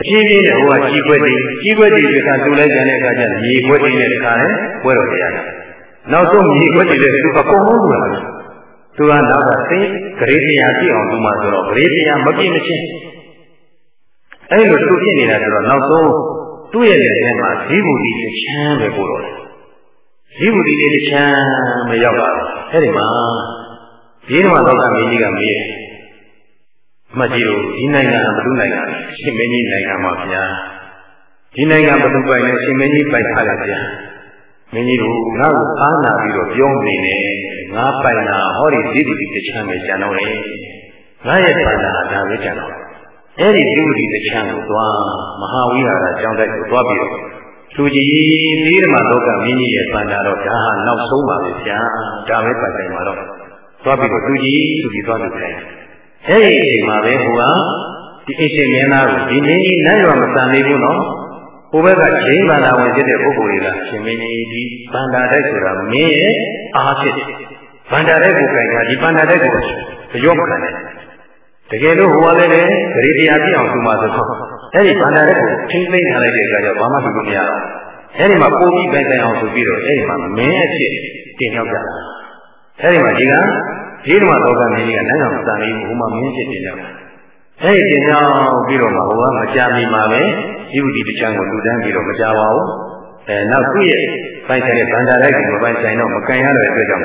အပြင်းပြင်းနဲ့ဟိုကကြီးခွက်တည်ကြီးခွက်တည်ကတူလိုက်ကြတဲ့အခါကျမြေခွက်တည်တဲ့အခါလဲပွဲတော်တရားနောက်ဆုံးမြေခွက်တည်တဲ့သူအကုန်လုံးလူလာတယ်သူကနောက်ကသိဂရေတရားပြည့်အောင်သူမှဆိုတော့ဂရေတရားမပြည့်မချင်းအဲ့လိုသူဖြစ်နေတာဆိုတော့နောက်ဆုံးသူ့ရဲ့လက်ထဲမှာဇီဝူတီတစ်ချမ်းပဲပို့တော့တယ်ဇီဝူတီလေးတစ်ချမ်းမရောက်ပါဘူး အဲ့ဒီမှာဒီတော့တော့ကမင်းကြီးကမေးတယ်အမကြီးတို့ဒီနိုင်ငံကဘယ်သူနိုင်ငံလဲရှင်မင်းကြီးနိုင်ငံပါဗျာဒီနိုင်ငံဘယ်သူပိုင်လဲရှင်မင်းကြီးပိုင်ထားတယ်ဗျာမင်းကြီးတို့ငါ့ကိုအားနာပြီးတော့ပြောနေတယ်ငါပိုင်တာဟောဒီဒီဒီတချမ်းပဲကျန်တော့တယ်ငါရဲ့ပိုင်တာဒါပဲကျန်တော့အဲ့ဒီဒီဒီတချမ်းကိုသွားမဟာဝိဟာရကျောင်းတိုက်ကိုသွားပြီးတော့ သူကြီးသီရမလောကမင်းကြီးရဲ့ပိုင်တာတော့ဒါဟာနောက်ဆုံးပါပဲဗျာဒါပဲပိုင်တယ်မှာတော့သွားပြီးတော့သူကြီးသူကြီးသွားလို့ပြန်အဲ့ဒီအချိန်မှာပဲဟိုကဒီအရှင်မင်းသားကိုဒီမင်းကြီးနိုင်ရမစံလေးဘူးနော်ဟိုဘက်ကချိန်ဘာသာဝင်ဖြစ်တဲ့ပုဂ္ဂိုလ်တွေကရှင်မင်းကြီးဒီဗန္ဒာတိုက်ဆိုတာမင်းရဲ့အားဖြစ်တယ်ဗန္ဒာတိုက်ကိုကြိုင်တာဒီဗန္ဒာတိုက်ကိုကြောမခံနဲ့တကယ်လို့ဟိုကလည်းပဲဂရိတရားပြည့်အောင်သူမှဆိုတော့ အဲ့ဒီဗန္ဒာတိုက်ကိုထိမ့်သိမ့်ထားလိုက်တဲ့အခါကျဘာမှလုပ်လို့မရတော့အဲ့ဒီမှာပုံပြီးပိုင်ဆိုင်အောင်ဆိုပြီးတော့အဲ့ဒီမှာမင်းအဖြစ်တင်ရောက်ကြတာအဲ့ဒီမှာဒီကဒီဓမ္မသောကမင်းကြီးကနိုင်အောင်စံလေးဟိုမှာမင်းဖြစ်တင်ရောက်အဲ့ဒီတင်ရောက်ပြီးတော့မှဟိုကမကြမီမှာပဲဇီဝတိတချမ်းကိုလူတန်းပြီးတော့မကြပါဘူးအဲနောက်သူ့ရဲ့ပိုင်ဆိုင်တဲ့ဗန္ဒာတိုက်ကိုမပိုင်ဆိုင်တော့မကန်ရတဲ့အတွက်ကြောင့်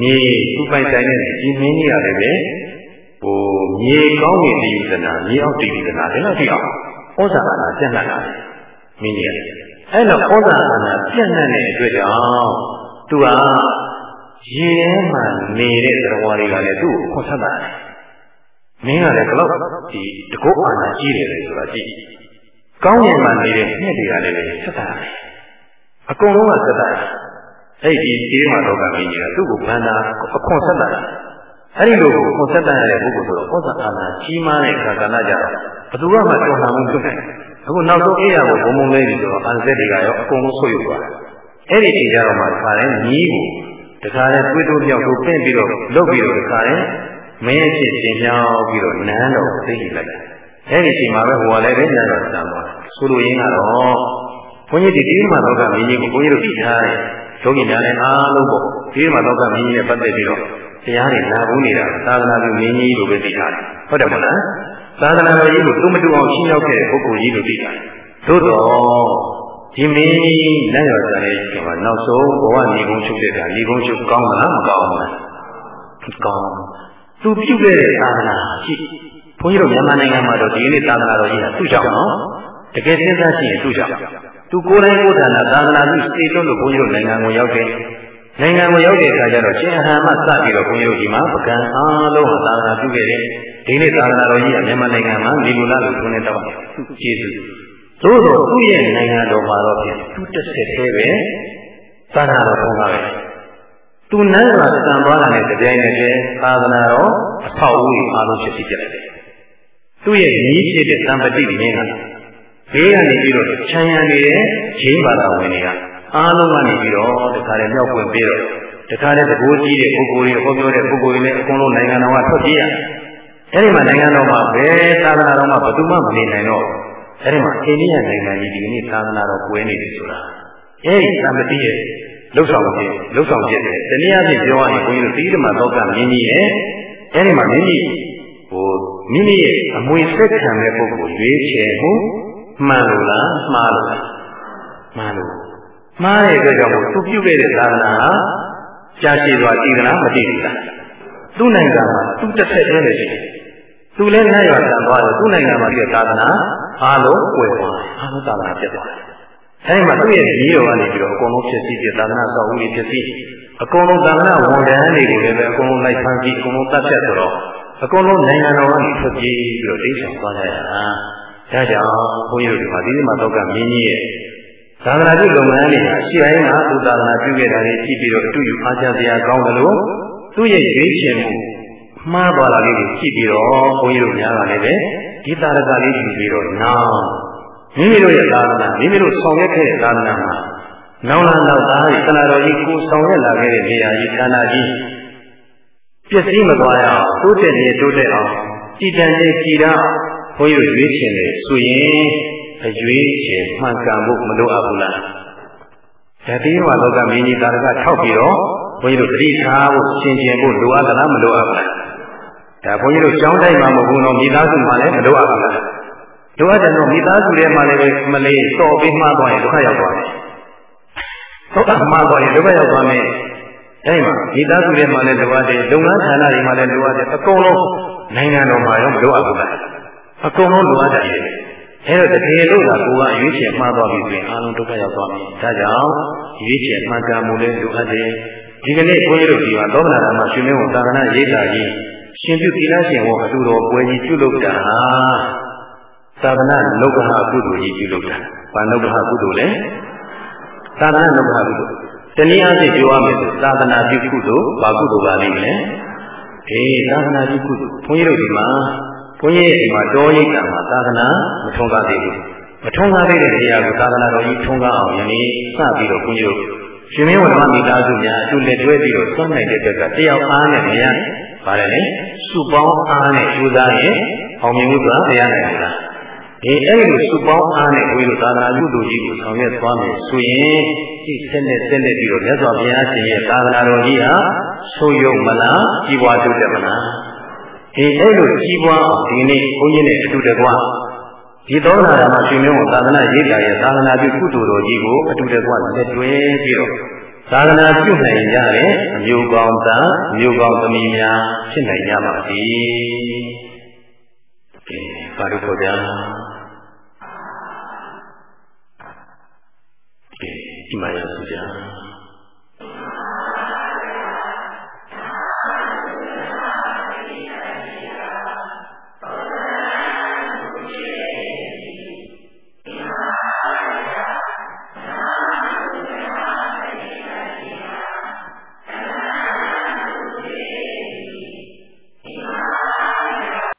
မြေသူ့ပိုင်ဆိုင်တဲ့ဒီမင်းကြီးရတယ်ပဲဟိုမြေကောင်းတဲ့ဒီယူဇနာမြေအောက်ဒီယူဇနာဒီလောက်ထိအောင် ဩဇာအာဏာပြန့်နှံ့လာတယ်မင်းကြီးရတယ်အဲ့တော့ဩဇာအာဏာပြန့်နှံ့တဲ့အတွက်ကြောင့်သူကရေထဲမှာနေတဲ့သရဝါတွေကလည်းသူ့ကိုခွန်ဆက်တာမမင်းကလည်းဘလောက်ဒီတကုတ်အာဏာကြီးတယ်လေဆိုတာကြည့်ကောင်းရင်မှနေတဲ့နှစ်တွေကလည်းဆက်တာတယ်အကုန်လုံးကဆက်တာအဲ့ဒီဒီမှာတော့ကမင်းကြီးကသူ့ကိုဘန္တာအခွန်ဆက်တာ အဲ့ဒီလိုခွန်ဆက်တာရတဲ့ပုဂ္ဂိုလ်ဆိုတော့ဩဇာအာဏာကြီးမားတဲ့ခါကဏ္ဍကြတော့ဘယ်သူမှမတော်နိုင်ဘူးဖြစ်တယ်အခုနောက်ဆုံးအေးရကိုဘုံဘုံလေးပြီးဆိုတော့အန်ဆက်တွေကရောအကုန်လုံးဆွေးယူသွားတယ်အဲ့ဒီချိန်ကြတော့မှခါတိုင်းညီးကိုတခါလဲတွေးတိုးပြောက်ကိုပင့်ပြီးတော့လုတ်ပြီးတော့တခါလဲမင်းအဖြစ်ရှင်မြောက်ပြီးတော့နန်းတော်သိကြည့်လိုက်အဲ့ဒီချိန်မှာပဲဟိုကလည်းပဲနန်းတော်စံသွားဆိုလိုရင်းကတော့ဘုန်းကြီးဒီဒီမှာတော့ကမင်းကြီးကိုဘုန်းကြီးတို့သိထားတယ်ဒုက္ခများလည်းအားလုံးပေါ့ဒီမှာတော့ကမင်းကြီးနဲ့ပတ်သက်ပြီးတော့ တရားတွေနာဘူးနေတာသာသနာ့မင်းကြီးလိုပဲသိထားတယ်ဟုတ်တယ်မလားသာသနာတော်ကြီးကိုသူမတူအောင်ရှင်းရောက်ခဲ့တဲ့ပုဂ္ဂိုလ်ကြီးလိုသိတာသို့တော့ဒီမင်းကြီးလက်ရော်စားရဲ့ဒီမှာနောက်ဆုံးဘဝညီကုန်းချုပ်တဲ့ကညီကုန်းချုပ်ကောင်းမလားမကောင်းဘူးလားကောင်းသူပြုခဲ့တဲ့သာသနာရှိဘုန်းကြီးတို့မြန်မာနိုင်ငံမှာတော့ဒီနေ့သာသနာတော်ကြီးကသူ့ကြောင့်နော်တကယ်စဉ်းစားကြည့်ရင်သူ့ကြောင့်သူကိုယ်တိုင်ကိုယ်ဌာနသာသနာ့ပြုစေလွတ်လို့ဘုန်းကြီးတို့နိုင်ငံကိုရောက်တယ် နိုင်ငံကိုရောက်တဲ့အခါကျတော့ရှင်ဟန်မှစပြီးတော့ဘုန်းကြီးတို့ဒီမှာပကံအားလုံးသာသနာပြုခဲ့တယ်ဒီနေ့သာသနာတော်ကြီးကမြန်မာနိုင်ငံမှာနေမူလာလို့ထွန်းနေတော့ကျေးဇူးသို့တော့သူ့ရဲ့နိုင်ငံတော်မှာတော့ဖြင့်သူ့တစ်ဆက်သေးပဲသာသနာတော်ဘုံပါပဲသူနန်းကစံသွားတာနဲ့တပြိုင်နက်တည်းသာသနာတော်အဆောက်အဦအားလုံးဖြစ်ဖြစ်ပြတယ်သူ့ရဲ့ညီးဖြစ်တဲ့သံပတိမင်းကဘေးကနေပြီးတော့ခြံရံနေတဲ့ဂျင်းဘာသာဝင်တွေက အားလုံးကနေပြီးတော့တခါလေမြောက်ပွင့်ပြီးတော့တခါလေသဘောကြီးတဲ့ပုဂ္ဂိုလ်တွေဟောပြောတဲ့ပုဂ္ဂိုလ်တွေလည်းအကုန်လုံးနိုင်ငံတော်ကထွက်ပြေးရတယ်အဲဒီမှာနိုင်ငံတော်မှာဘယ်သာသနာတော်မှာဘယ်သူမှမနေနိုင်တော့အဲဒီမှာအိန္ဒိယနိုင်ငံကြီးဒီကနေ့သာသနာတော်ကွဲနေတယ်ဆိုတာအဲဒီသံမတိရဲ့လှုပ်ဆောင်ခြင်းလှုပ်ဆောင်ခြင်းတဲ့တနည်းအားဖြင့်ပြောရရင်ဘုန်းကြီးတို့သီဓမ္မသောကမင်းကြီးရဲ့အဲဒီမှာမင်းကြီးဟိုမိမိရဲ့အမွေဆက်ခံတဲ့ပုဂ္ဂိုလ်ရွေးချယ်မှုမှန်လို့လားမှားလို့လားမှန်လို့ မှားတဲ့အတွက်ကြောင့်သူပြုခဲ့တဲ့သာသနာဟာကြာရှည်စွာတည်သလားမတည်ဘူးလားသူ့နိုင်ငံမှာသူတစ်ဆက်တည်းနဲ့ရှိတယ်သူလည်းနိုင်ရတန်သွားတယ်သူ့နိုင်ငံမှာပြသာသနာအားလုံးကွယ်သွားတယ်အားလုံးသာသနာပြတ်သွားတယ်အဲဒီမှာသူ့ရဲ့ကြီးတော်ကနေပြီးတော့အကုန်လုံးဖြစ်စီပြသာသနာဆောက်ဦးတွေဖြစ်စီအကုန်လုံးသာသနာဝန်ထမ်းတွေကိုလည်းပဲအကုန်လုံးလိုက်ဖမ်းကြည့်အကုန်လုံးတတ်ဖြတ်ဆိုတော့အကုန်လုံးနိုင်ငံတော်ကနေထွက်ပြေးပြီးတော့တိတ်ဆောင်သွားကြရတာဒါကြောင့်ဘုန်းကြီးတို့ဒီမှာဒီမှာတော့ကမင်းကြီးရဲ့ သာသနာပြုလုပ်ငန်းတွေအရှိတိုင်းမှာသူသာသနာပြုခဲ့တာတွေကြည့်ပြီးတော့အတူယူအားကျစရာကောင်းတယ်လို့သူ့ရဲ့ရွေးချယ်မှုမှားသွားတာလေးကိုကြည့်ပြီးတော့ဘုန်းကြီးတို့များကလည်းပဲဒီသာရကလေးကြည့်ပြီးတော့နောင်မိမိတို့ရဲ့သာသနာမိမိတို့ဆောင်ရွက်ခဲ့တဲ့သာသနာမှာနောင်လာနောက်သားဒီသနာတော်ကြီးကိုဆောင်ရွက်လာခဲ့တဲ့နေရာကြီးဌာနကြီးပျက်စီးမသွားရအောင်တိုးတက်နေတိုးတက်အောင်ကြည်တန်တဲ့ကြည်တာဘုန်းကြီးတို့ရွေးချယ်နေဆိုရင် အရွေးချယ်မှန်ကန်ဖို့မလိုအပ်ဘူးလားဓတိယဝလောကမင်းကြီးတာရကထောက်ပြီးတော့ဘုန်းကြီးတို့တတိထားဖို့ရှင်းကျင်ဖို့လိုအပ်သလားမလိုအပ်ဘူးလားဒါဘုန်းကြီးတို့ကျောင်းတိုင်းမှာမဟုတ်ဘူးနော်မိသားစုမှာလည်းမလိုအပ်ဘူးလားလိုအပ်တယ်တော့မိသားစုထဲမှာလည်းမလေးစော်ပြီးမှားသွားရင်ဒုက္ခရောက်သွားတယ်ဒုက္ခမှားသွားရင်ဒုက္ခရောက်သွားမယ်အဲဒီမှာမိသားစုထဲမှာလည်းလိုအပ်တယ်လုပ်ငန်းဌာနတွေမှာလည်းလိုအပ်တယ်အကုန်လုံးနိုင်ငံတော်မှာရောမလိုအပ်ဘူးလားအကုန်လုံးလိုအပ်တယ် အဲတော့တကယ်လို့သာကိုကအရွေးချယ်မှားသွားပြီဆိုရင်အားလုံးဒုက္ခရောက်သွားမယ်ဒါကြောင့်ရွေးချယ်မှန်ကန်မှုလည်းလိုအပ်တယ်ဒီကနေ့ဘုန်းကြီးတို့ဒီမှာသောမနာဓမ္မရှင်မင်းဝန်သာသနာရေးတာကြီးရှင်ပြုသီလရှင်ဝန်အတူတော်ပွဲကြီးပြုလုပ်တာသာသနာလောကဟာကုသိုလ်ကြီးပြုလုပ်တာဘာလောကဟာကုသိုလ်လဲသာသနာလောကဟာကုသိုလ်တနည်းအားဖြင့်ပြောရမယ်ဆိုသာသနာပြုကုသိုလ်ဘာကုသိုလ်ပါလိမ့်မလဲအေးသာသနာပြုကုသိုလ်ဘုန်းကြီးတို့ဒီမှာ ဘုန်းကြီးဒီမှာတောရိပ်ကံမှာသာသနာမထွန်းကားသေးဘူးမထွန်းကားသေးတဲ့နေရာကိုသာသနာတော်ကြီးထွန်းကားအောင်ယနေ့စပြီးတော့ဘုန်းကြီးတို့ရှင်မင်းဝဓမ္မမိသားစုများအတူလက်တွဲပြီးတော့စွန့်နိုင်တဲ့အတွက်ကတယောက်အားနဲ့မရပါတယ်လေစုပေါင်းအားနဲ့ယူသားရင်အောင်မြင်မှုဆိုတာမရနိုင်ဘူးလားဒီအဲ့ဒီစုပေါင်းအားနဲ့ဘုရားသာသနာ့ကုသိုလ်ကြီးကိုဆောင်ရွက်သွားမယ်ဆိုရင်ဒီဆက်နဲ့ဆက်နဲ့ပြီးတော့မြတ်စွာဘုရားရှင်ရဲ့သာသနာတော်ကြီးဟာဆိုးရုံမလားကြီးပွားတိုးတက်မလား ဒီအဲ့လိုကြီးပွားအောင်ဒီနေ့ဘုန်းကြီးနဲ့အတူတကွဒီသောနာဓမ္မရှင်မျိုးကိုသာသနာရေးတာရဲ့သာသနာပြုကုသိုလ်တော်ကြီးကိုအတူတကွလက်တွဲပြီးတော့သာသနာပြုနိုင်ကြတဲ့အမျိုးကောင်းသားမျိုးကောင်းသမီးများဖြစ်နိုင်ကြပါစေ။ဒီပါရုခေါ်ကြ။ဒီမှာရစုကြ။